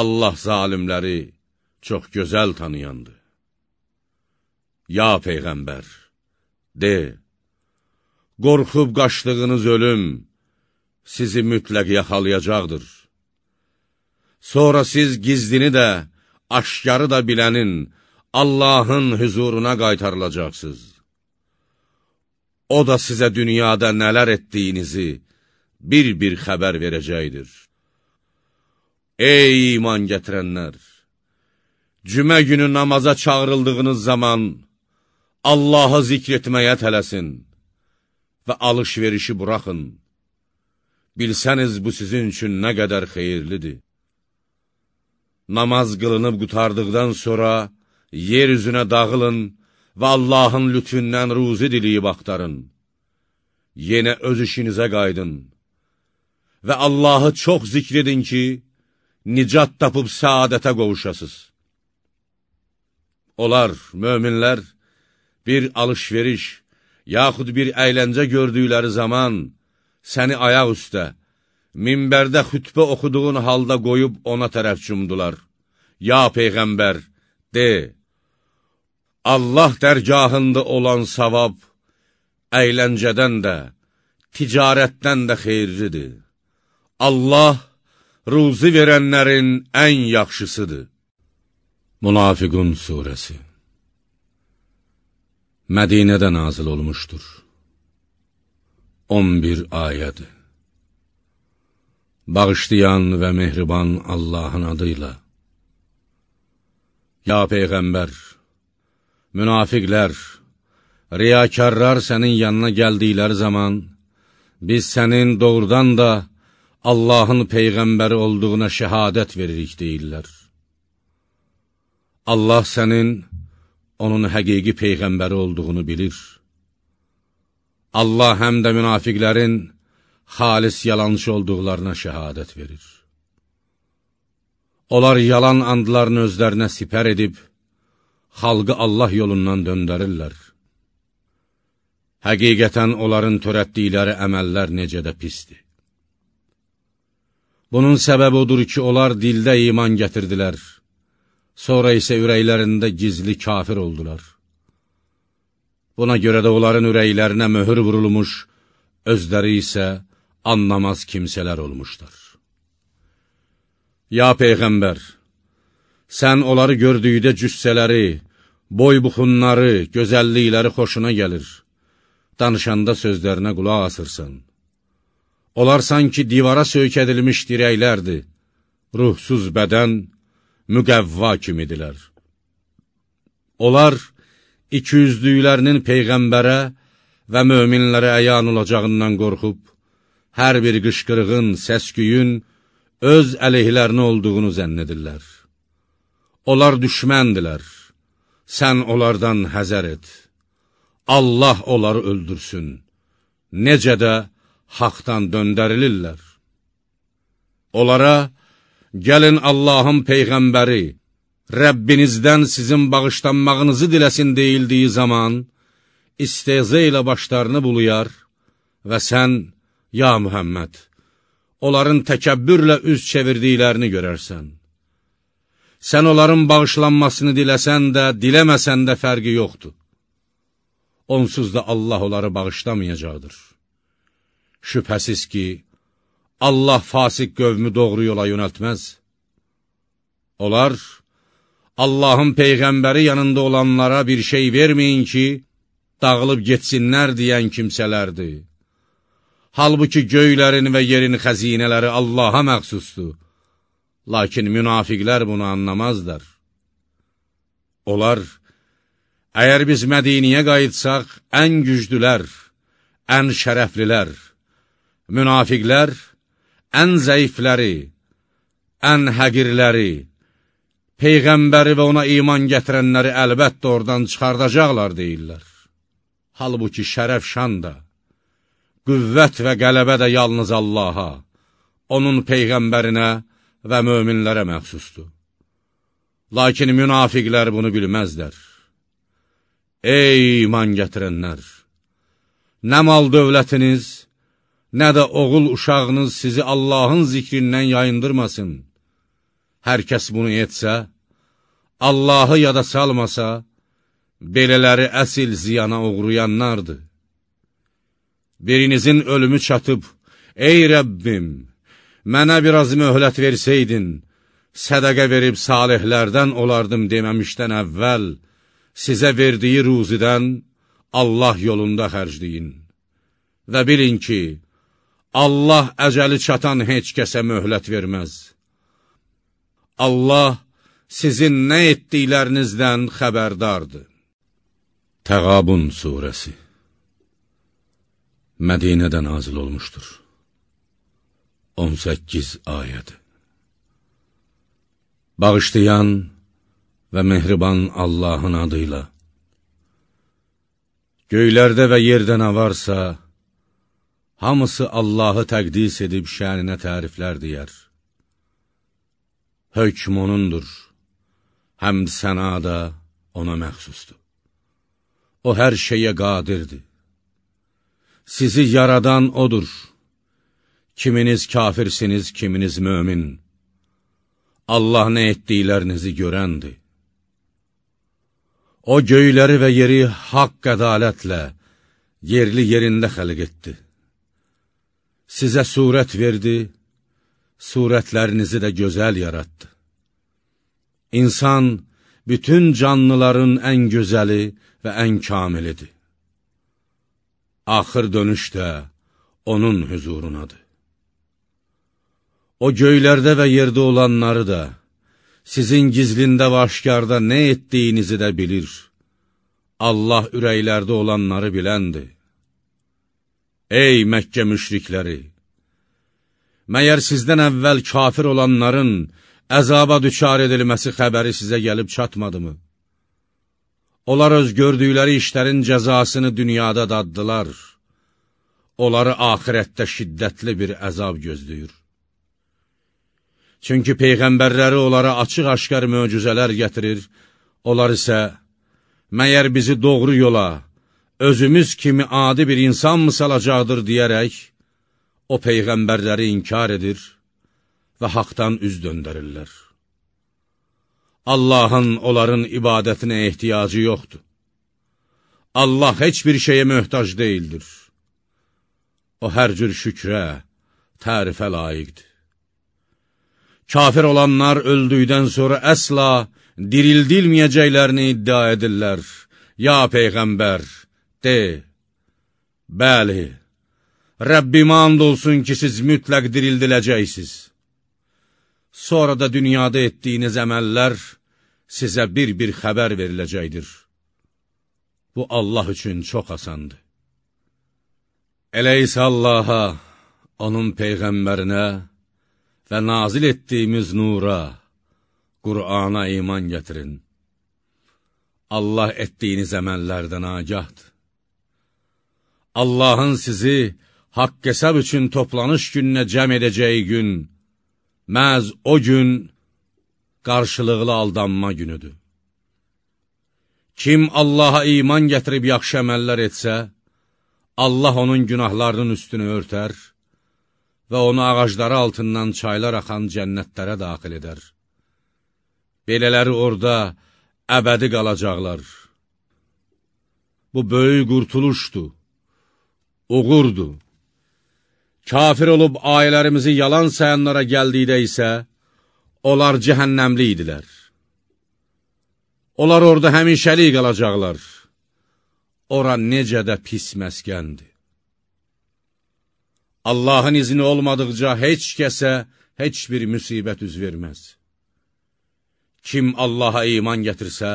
S2: Allah zalimləri çox gözəl tanıyandır. Ya Peyğəmbər, de, qorxub qaçdığınız ölüm sizi mütləq yaxalayacaqdır. Sonra siz gizlini də, aşkarı da bilənin, Allahın hüzuruna qaytarılacaqsınız. O da sizə dünyada nələr etdiyinizi bir-bir xəbər verəcəkdir. Ey iman gətirənlər! Cümə günü namaza çağırıldığınız zaman Allahı zikr etməyə tələsin və alış-verişi buraxın. Bilsəniz, bu sizin üçün nə qədər xeyirlidir. Namaz qılınıb qutardıqdan sonra yer üzünə dağılın və Allahın lütfündən ruzi diliyib axtarın. Yenə öz işinizə qaydın və Allahı çox zikr edin ki, nicat tapıb səadətə qovuşasız. Onlar, möminlər, bir alış-veriş, yaxud bir əyləncə gördükləri zaman səni ayaq üstə, minbərdə xütbə oxuduğun halda qoyub ona tərəf cumdular. Ya Peyğəmbər, de, Allah dərgahında olan savab, əyləncədən də, ticarətdən də xeyirlidir. Allah ruzi verənlərin ən yaxşısıdır.
S1: Münafiqun Suresi Mədinədə nazil olmuşdur. 11 ayədir. Bağışlayan və mehriban Allahın adıyla. Ya Peyğəmbər, münafiqlər, riyakarlar sənin yanına gəldikləri zaman, biz sənin doğrudan da Allahın Peyğəmbəri olduğuna şəhadət veririk deyirlər. Allah sənin onun həqiqi Peyğəmbəri olduğunu bilir. Allah həm də münafiqlərin xalis yalançı olduqlarına şəhadət verir. Onlar yalan andlarını özlərinə sipər edib, xalqı Allah yolundan döndərirlər. Həqiqətən onların törətdikləri əməllər necə də pisdir. Bunun səbəbi odur ki, onlar dildə iman gətirdilər, sonra isə ürəklərində gizli kafir oldular. Buna görə də onların ürəklərinə möhür vurulmuş, özləri isə anlamaz kimsələr olmuşlar. Ya Peyğəmbər, sən onları gördükdə cüssələri, boy buxunları, gözəllikləri xoşuna gəlir, danışanda sözlərinə qulaq asırsan. Onlar sanki divara söykədilmiş dirəklərdir, ruhsuz bədən, müqəvva kimidirlər. Onlar, ikiyüzlüklərinin Peyğəmbərə və möminlərə əyan olacağından qorxub, hər bir qışqırığın, səsküyün öz əleyhlərini olduğunu zənn edirlər. Onlar düşməndilər, sən onlardan həzər et. Allah onları öldürsün, necə də haqdan döndərilirlər. Onlara, gəlin Allahın Peyğəmbəri, Rəbbinizdən sizin bağışlanmağınızı diləsin deyildiyi zaman, istezə ilə başlarını buluyar və sən, ya Mühəmməd, onların təkəbbürlə üz çevirdiklərini görərsən. Sən onların bağışlanmasını diləsən də, diləməsən də fərqi yoxdur. Onsuz da Allah onları bağışlamayacaqdır. Şübhəsiz ki, Allah fasik qövmü doğru yola yönəltməz. Onlar, Allahın Peyğəmbəri yanında olanlara bir şey verməyin ki, dağılıb getsinlər deyən kimsələrdir. Halbuki göylərin və yerin xəzinələri Allaha məxsusdur. Lakin münafiqlər bunu anlamazlar. Onlar, əgər biz Mədiniyə qayıtsaq, ən güclülər, ən şərəflilər, münafiqlər, ən zəifləri, ən həqirləri, Peyğəmbəri və ona iman gətirənləri əlbəttə oradan çıxardacaqlar deyirlər. Halbuki şərəf şan da, qüvvət və qələbə də yalnız Allaha, onun Peyğəmbərinə və möminlərə məxsusdur. Lakin münafiqlər bunu bilməzlər. Ey iman gətirənlər! Nə mal dövlətiniz, nə də oğul uşağınız sizi Allahın zikrindən yayındırmasın. Hər kəs bunu etsə, Allahı yada salmasa, belələri əsil ziyana uğrayanlardır. Birinizin ölümü çatıb, ey Rəbbim, mənə biraz möhlət versəydin, sədəqə verib salihlərdən olardım deməmişdən əvvəl, sizə verdiyi ruzidən Allah yolunda xərcləyin. Və bilin ki, Allah əcəli çatan heç kəsə möhlət verməz. Allah sizin nə etdiklərinizdən xəbərdardır. Təqabun Suresi Mədinədə nazil olmuşdur. 18 ayəd Bağışlayan və mehriban Allahın adıyla Göylərdə və yerdə nə varsa, hamısı Allahı təqdis edib şəninə təriflər deyər. Hökm onundur, həmd səna da ona məxsusdur. O hər şeyə qadirdir. Sizi yaradan odur. Kiminiz kafirsiniz, kiminiz mömin. Allah nə etdiklərinizi görəndir. O göyləri və yeri haqq ədalətlə, yerli yerində xəlq etdi. Sizə surət verdi, surətlərinizi də gözəl yaratdı. İnsan bütün canlıların ən gözəli və ən kamilidir. Axır dönüş də onun hüzurunadır. O göylərdə və yerdə olanları da, sizin gizlində və aşkarda nə etdiyinizi də bilir. Allah ürəklərdə olanları biləndir. Ey Məkkə müşrikləri! Məyər sizdən əvvəl kafir olanların əzaba düçar edilməsi xəbəri sizə gəlib çatmadımı? Onlar öz gördükləri işlərin cəzasını dünyada daddılar. Onları axirətdə şiddətli bir əzab gözləyir. Çünki Peyğəmbərləri onlara açıq-aşkar möcüzələr gətirir, onlar isə, məyər bizi doğru yola, özümüz kimi adi bir insan mı salacaqdır deyərək, o Peyğəmbərləri inkar edir və haqdan üz döndərirlər. Allahın onların ibadətinə ehtiyacı yoxdur. Allah heç bir şeyə möhtac deyildir. O hər cür şükrə, tərifə layiqdir. Kafir olanlar öldükdən sonra əsla dirildilməyəcəklərini iddia edirlər. Ya Peyğəmbər, de, bəli, Rəbbimə and olsun ki, siz mütləq dirildiləcəksiniz. Sonra da dünyada etdiyiniz əməllər sizə bir-bir xəbər veriləcəkdir. Bu, Allah üçün çox asandır. Elə isə Allaha, onun Peyğəmbərinə və nazil etdiyimiz nura, Qur'ana iman gətirin. Allah etdiyiniz əməllərdən agahdır. Allahın sizi haqq hesab üçün toplanış gününə cəm edəcəyi gün, məhz o gün qarşılıqlı aldanma günüdür. Kim Allaha iman gətirib yaxşı əməllər etsə, Allah onun günahlarının üstünü örtər və onu ağacları altından çaylar axan cənnətlərə daxil edər. Belələri orada əbədi qalacaqlar. Bu böyük qurtuluşdur, uğurdur. Kafir olub ayələrimizi yalan sayanlara gəldikdə isə, onlar cəhənnəmli idilər. Onlar orada həmişəlik qalacaqlar. Ora necə də pis məskəndir. Allahın izni olmadıqca heç kəsə heç bir müsibət üz verməz. Kim Allaha iman gətirsə,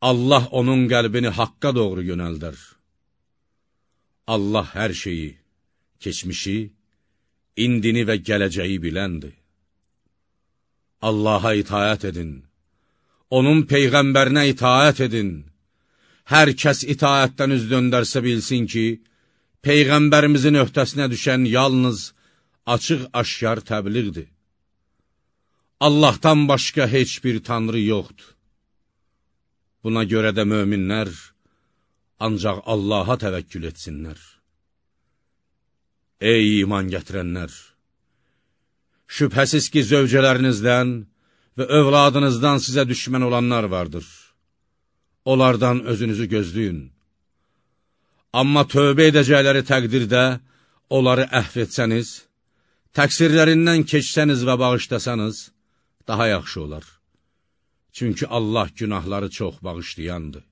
S1: Allah onun qəlbini haqqa doğru yönəldər. Allah hər şeyi, keçmişi, indini və gələcəyi biləndir. Allaha itaət edin, onun Peyğəmbərinə itaət edin. Hər kəs itaətdən üz döndərsə bilsin ki, Peyğəmbərimizin öhdəsinə düşən yalnız açıq-aşkar təbliğdir. Allahdan başqa heç bir tanrı yoxdur. Buna görə də möminlər ancaq Allaha təvəkkül etsinlər. Ey iman gətirənlər! Şübhəsiz ki, zövcələrinizdən və övladınızdan sizə düşmən olanlar vardır. Onlardan özünüzü gözləyin. Amma tövbə edəcəkləri təqdirdə onları əhv etsəniz, təqsirlərindən keçsəniz və bağışlasanız, daha yaxşı olar. Çünki Allah günahları çox bağışlayandır,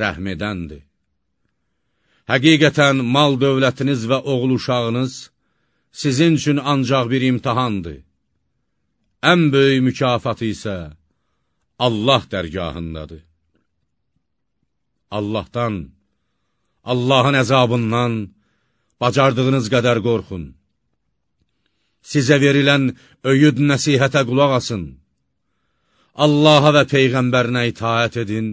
S1: rəhm edəndir. Həqiqətən mal dövlətiniz və oğul uşağınız sizin üçün ancaq bir imtihandır. Ən böyük mükafatı isə Allah dərgahındadır. Allahdan, Allahın əzabından bacardığınız qədər qorxun. Sizə verilən öyüd nəsihətə qulaq asın. Allaha və Peyğəmbərinə itaət edin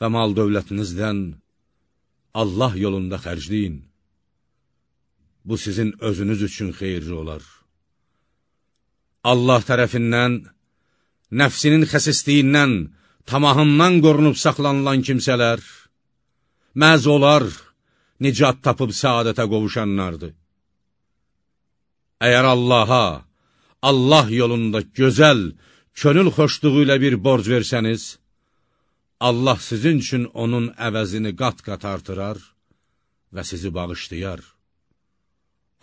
S1: və mal dövlətinizdən Allah yolunda xərcləyin. Bu sizin özünüz üçün xeyirli olar. Allah tərəfindən, nəfsinin xəsisliyindən, tamahından qorunub saxlanılan kimsələr, məz olar, nicat tapıb səadətə qovuşanlardır. Əgər Allaha, Allah yolunda gözəl, könül xoşluğu ilə bir borc versəniz, Allah sizin üçün onun əvəzini qat-qat artırar və sizi bağışlayar.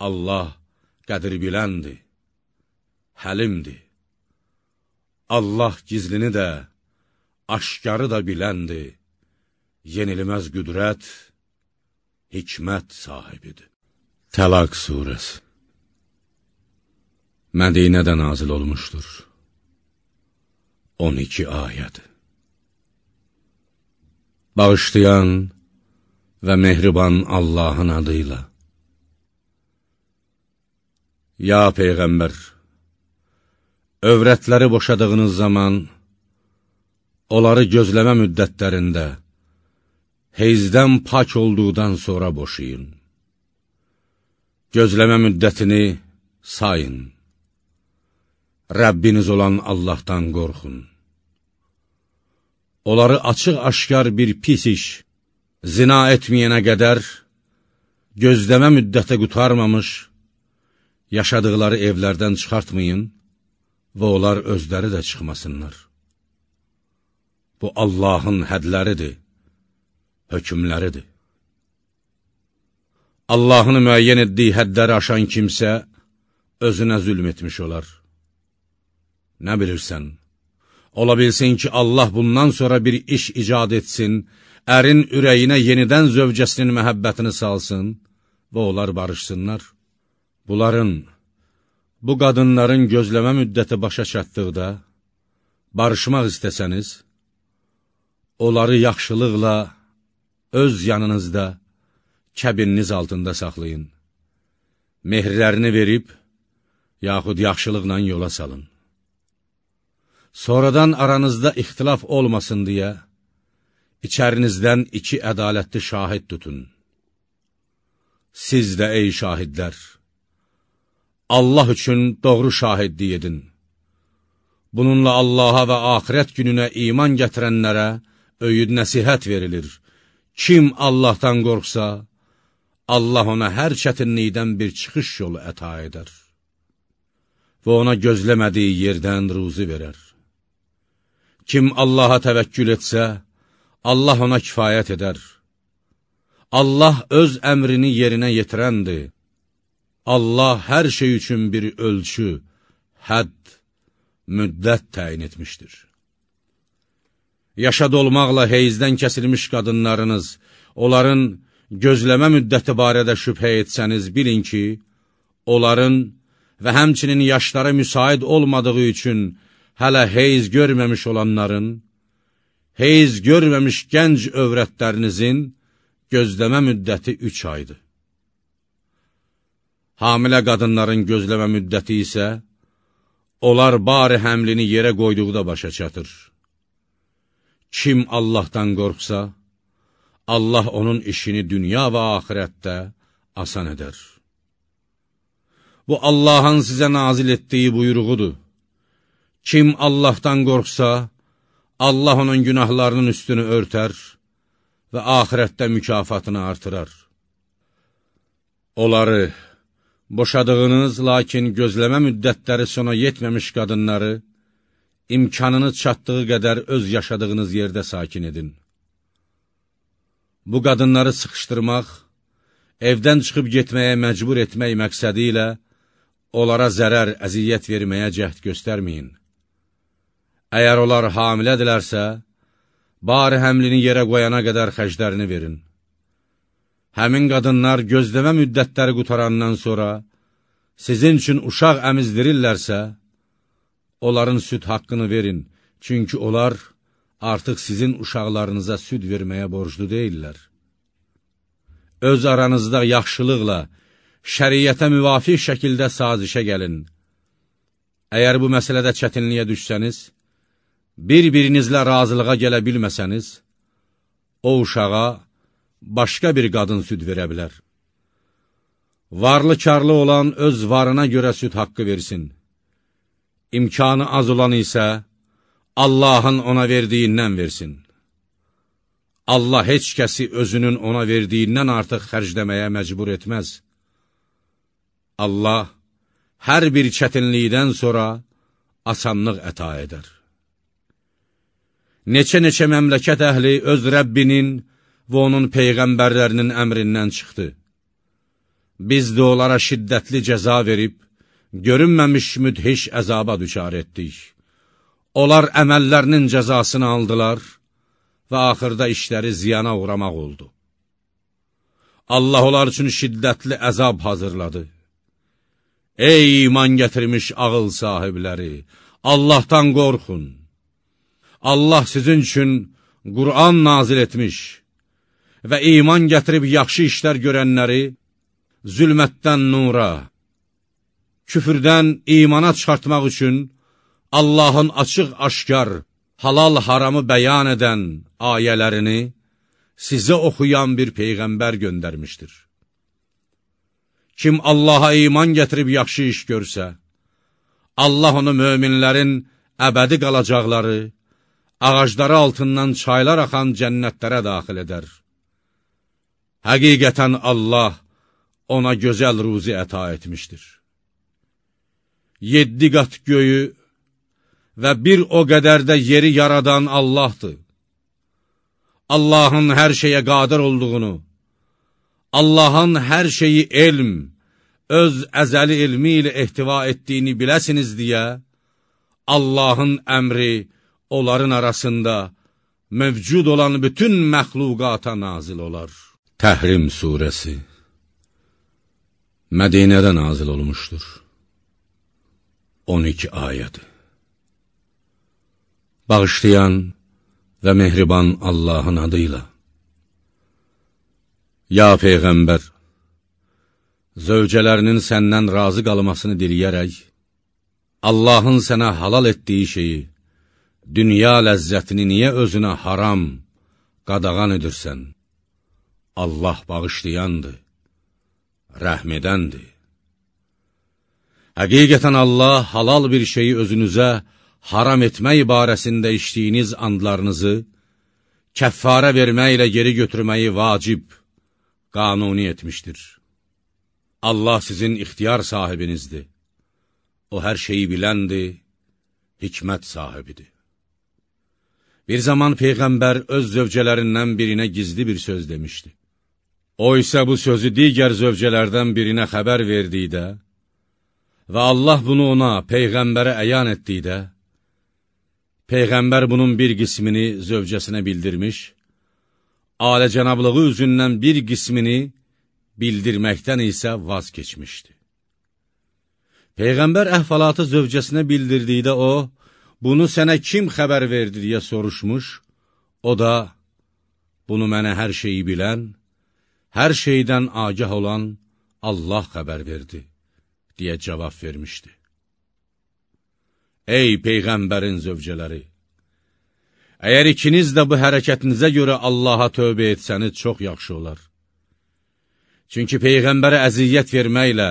S1: Allah qədir biləndir, həlimdir. Allah gizlini də, aşkarı da biləndir, yenilməz qüdrət, hikmət sahibidir. Təlaq Suresi Mədinədə nazil olmuşdur. 12 ayəd Bağışlayan və mehriban Allahın adıyla Ya Peyğəmbər, övrətləri boşadığınız zaman, onları gözləmə müddətlərində, heyzdən pak olduqdan sonra boşayın. Gözləmə müddətini sayın. Rəbbiniz olan Allahdan qorxun. Onları açıq-aşkar bir pis iş, zina etməyənə qədər, gözləmə müddəti qutarmamış, yaşadıqları evlərdən çıxartmayın və onlar özləri də çıxmasınlar. Bu, Allahın hədləridir, hökmləridir. Allahın müəyyən etdiyi həddləri aşan kimsə özünə zülm etmiş olar. Nə bilirsən? Ola bilsin ki, Allah bundan sonra bir iş icad etsin, ərin ürəyinə yenidən zövcəsinin məhəbbətini salsın və onlar barışsınlar. Bunların, bu qadınların gözləmə müddəti başa çatdıqda, barışmaq istəsəniz, onları yaxşılıqla öz yanınızda, kəbininiz altında saxlayın. Mehirlərini verib, yaxud yaxşılıqla yola salın. Sonradan aranızda ixtilaf olmasın deyə, içərinizdən iki ədalətli şahid tutun. Siz də ey şahidlər, Allah üçün doğru şahidlik edin. Bununla Allaha və axirət gününə iman gətirənlərə öyüd nəsihət verilir. Kim Allahdan qorxsa, Allah ona hər çətinlikdən bir çıxış yolu əta edər və ona gözləmədiyi yerdən ruzi verər. Kim Allaha təvəkkül etsə, Allah ona kifayət edər. Allah öz əmrini yerinə yetirəndir. Allah hər şey üçün bir ölçü, hədd, müddət təyin etmişdir. Yaşad olmaqla heyizdən kəsilmiş qadınlarınız, onların gözləmə müddəti barədə şübhə etsəniz, bilin ki, onların və həmçinin yaşları müsait olmadığı üçün hələ heyz görməmiş olanların, heyz görməmiş gənc övrətlərinizin gözləmə müddəti üç aydır. Hamilə qadınların gözləmə müddəti isə, onlar bari həmlini yerə qoyduqda başa çatır. Kim Allahdan qorxsa, Allah onun işini dünya və axirətdə asan edər. Bu, Allahın sizə nazil etdiyi buyruğudur. Kim Allahdan qorxsa, Allah onun günahlarının üstünü örtər və axirətdə mükafatını artırar. Onları, boşadığınız, lakin gözləmə müddətləri sona yetməmiş qadınları, imkanınız çatdığı qədər öz yaşadığınız yerdə sakin edin. Bu qadınları sıxışdırmaq, evdən çıxıb getməyə məcbur etmək məqsədi ilə onlara zərər, əziyyət verməyə cəhd göstərməyin. Əgər onlar hamilədirlərsə, bari həmlini yerə qoyana qədər xəclərini verin. Həmin qadınlar gözləmə müddətləri qutarandan sonra sizin üçün uşaq əmizdirirlərsə, onların süd haqqını verin, çünki onlar artıq sizin uşaqlarınıza süd verməyə borclu deyirlər. Öz aranızda yaxşılıqla, şəriyyətə müvafiq şəkildə sazişə gəlin. Əgər bu məsələdə çətinliyə düşsəniz, bir-birinizlə razılığa gələ bilməsəniz, o uşağa başqa bir qadın süd verə bilər. Varlı-karlı olan öz varına görə süd haqqı versin. İmkanı az olan isə Allahın ona verdiyindən versin. Allah heç kəsi özünün ona verdiyindən artıq xərcləməyə məcbur etməz. Allah hər bir çətinlikdən sonra asanlıq əta edər neçə-neçə məmləkət əhli öz Rəbbinin və onun peyğəmbərlərinin əmrindən çıxdı. Biz də onlara şiddətli cəza verib, görünməmiş müdhiş əzaba düçar etdik. Onlar əməllərinin cəzasını aldılar və axırda işləri ziyana uğramaq oldu. Allah onlar üçün şiddətli əzab hazırladı. Ey iman gətirmiş ağıl sahibləri, Allahdan qorxun. Allah sizin üçün Qur'an nazil etmiş və iman gətirib yaxşı işlər görənləri zülmətdən nura, küfürdən imana çıxartmaq üçün Allahın açıq-aşkar, halal-haramı bəyan edən ayələrini sizə oxuyan bir Peyğəmbər göndərmişdir. Kim Allaha iman gətirib yaxşı iş görsə, Allah onu möminlərin əbədi qalacaqları, ağacları altından çaylar axan cənnətlərə daxil edər. Həqiqətən Allah ona gözəl ruzi əta etmişdir. Yeddi qat göyü və bir o qədər də yeri yaradan Allahdır. Allahın hər şeyə qadir olduğunu, Allahın hər şeyi elm, öz əzəli ilmi ilə ehtiva etdiyini biləsiniz deyə, Allahın əmri, onların arasında mövcud olan bütün məxluqata nazil olar. Təhrim Suresi Mədinədə nazil olmuşdur. 12 ayədir. Bağışlayan və mehriban Allahın adıyla. Ya Peyğəmbər, zövcələrinin səndən razı qalmasını diliyərək, Allahın sənə halal etdiyi şeyi, dünya ləzzətini niyə özünə haram, qadağan edirsən? Allah bağışlayandır, rəhmedəndir. Həqiqətən Allah halal bir şeyi özünüzə haram etmək barəsində işləyiniz andlarınızı, kəffara verməklə geri götürməyi vacib, qanuni etmişdir. Allah sizin ixtiyar sahibinizdir. O hər şeyi biləndir, hikmət sahibidir. Bir zaman Peyğəmbər öz zövcələrindən birinə gizli bir söz demişdi. O isə bu sözü digər zövcələrdən birinə xəbər verdikdə və Allah bunu ona, Peyğəmbərə əyan etdikdə, Peyğəmbər bunun bir qismini zövcəsinə bildirmiş, alə cənablığı üzündən bir qismini bildirməkdən isə vaz keçmişdi. Peyğəmbər əhvalatı zövcəsinə bildirdikdə o, bunu sənə kim xəbər verdi? deyə soruşmuş, o da, bunu mənə hər şeyi bilən, hər şeydən agah olan Allah xəbər verdi, deyə cavab vermişdi. Ey Peyğəmbərin zövcələri! Əgər ikiniz də bu hərəkətinizə görə Allaha tövbə etsəniz, çox yaxşı olar. Çünki Peyğəmbərə əziyyət verməklə,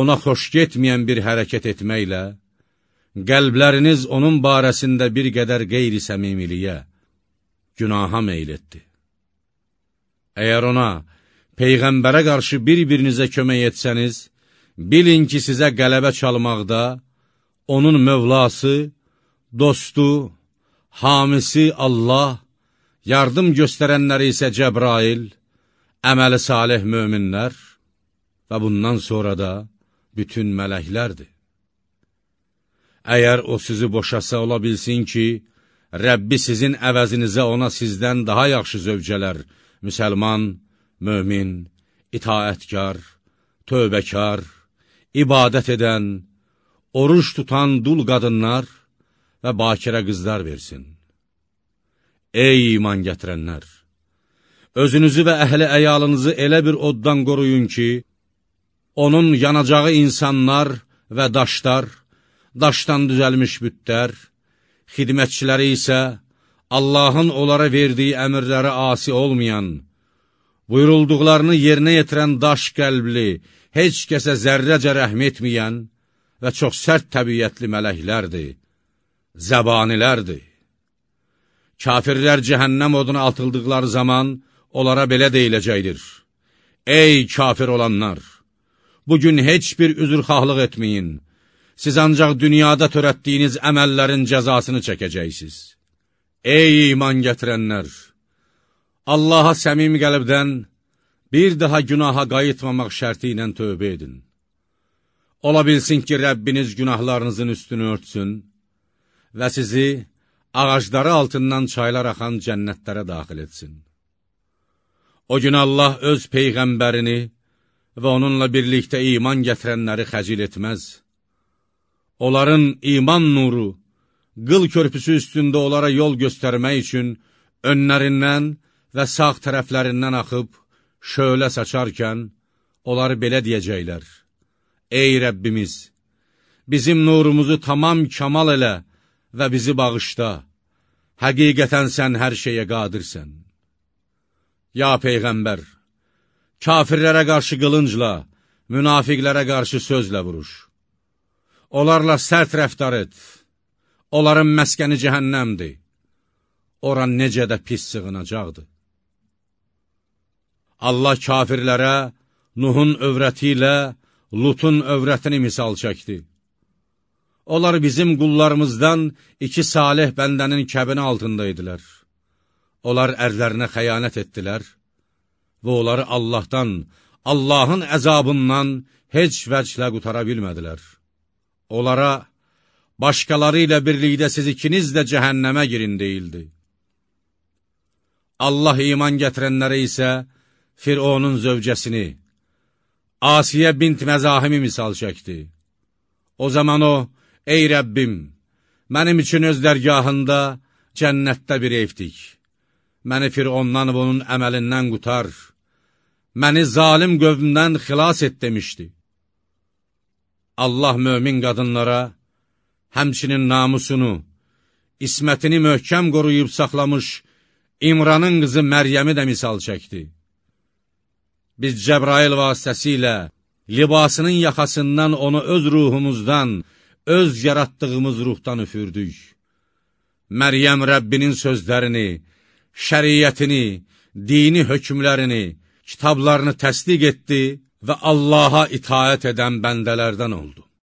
S1: ona xoş getməyən bir hərəkət etməklə, qəlbləriniz onun barəsində bir qədər qeyri-səmimiliyə, günaha meyl etdi. Əgər ona, Peyğəmbərə qarşı bir-birinizə kömək etsəniz, bilin ki, sizə qələbə çalmaqda, onun mövlası, dostu, hamisi Allah, yardım göstərənləri isə Cəbrail, əməli salih möminlər və bundan sonra da bütün mələklərdir. Əgər o sizi boşasa ola bilsin ki, Rəbbi sizin əvəzinizə ona sizdən daha yaxşı zövcələr, müsəlman, mömin, itaətkar, tövbəkar, ibadət edən, oruç tutan dul qadınlar və bakirə qızlar versin. Ey iman gətirənlər! Özünüzü və əhli əyalınızı elə bir oddan qoruyun ki, onun yanacağı insanlar və daşlar, daşdan düzəlmiş bütlər, xidmətçiləri isə Allahın onlara verdiyi əmrlərə asi olmayan, buyurulduqlarını yerinə yetirən daş qəlbli, heç kəsə zərrəcə rəhm etməyən, və çox sərt təbiyyətli mələklərdir, zəbanilərdir. Kafirlər cəhənnəm oduna atıldıqları zaman onlara belə deyiləcəkdir. Ey kafir olanlar! Bugün heç bir üzrxahlıq etməyin. Siz ancaq dünyada törətdiyiniz əməllərin cəzasını çəkəcəksiniz. Ey iman gətirənlər! Allaha səmimi qəlbdən bir daha günaha qayıtmamaq şərti ilə tövbə edin. Ola bilsin ki, Rəbbiniz günahlarınızın üstünü örtsün və sizi ağacları altından çaylar axan cənnətlərə daxil etsin. O gün Allah öz Peyğəmbərini və onunla birlikdə iman gətirənləri xəcil etməz. Onların iman nuru, qıl körpüsü üstündə onlara yol göstərmək üçün önlərindən və sağ tərəflərindən axıb şölə saçarkən, onları belə deyəcəklər. Ey Rəbbimiz, bizim nurumuzu tamam kamal elə və bizi bağışla. Həqiqətən sən hər şeyə qadirsən. Ya Peyğəmbər, kafirlərə qarşı qılıncla, münafiqlərə qarşı sözlə vuruş. Onlarla sərt rəftar et. Onların məskəni cəhənnəmdir. Ora necə də pis sığınacaqdır. Allah kafirlərə Nuhun övrəti ilə Lutun övrətini misal çəkdi. Onlar bizim qullarımızdan iki salih bəndənin kəbini altında idilər. Onlar ərlərinə xəyanət etdilər və onları Allahdan, Allahın əzabından heç vəclə qutara bilmədilər. Onlara, başqaları ilə birlikdə siz ikiniz də cəhənnəmə girin deyildi. Allah iman gətirənlərə isə Fironun zövcəsini, Asiyə bint məzahimi misal çəkdi. O zaman o, ey Rəbbim, mənim üçün öz dərgahında cənnətdə bir evdik. Məni Firondan və onun əməlindən qutar. Məni zalim qövmdən xilas et demişdi. Allah mömin qadınlara, həmçinin namusunu, ismətini möhkəm qoruyub saxlamış İmranın qızı Məryəmi də misal çəkdi. Biz Cəbrail vasitəsilə libasının yaxasından onu öz ruhumuzdan, öz yaratdığımız ruhdan üfürdük. Məryəm Rəbbinin sözlərini, şəriyyətini, dini hökmlərini, kitablarını təsdiq etdi və Allaha itaət edən bəndələrdən oldu.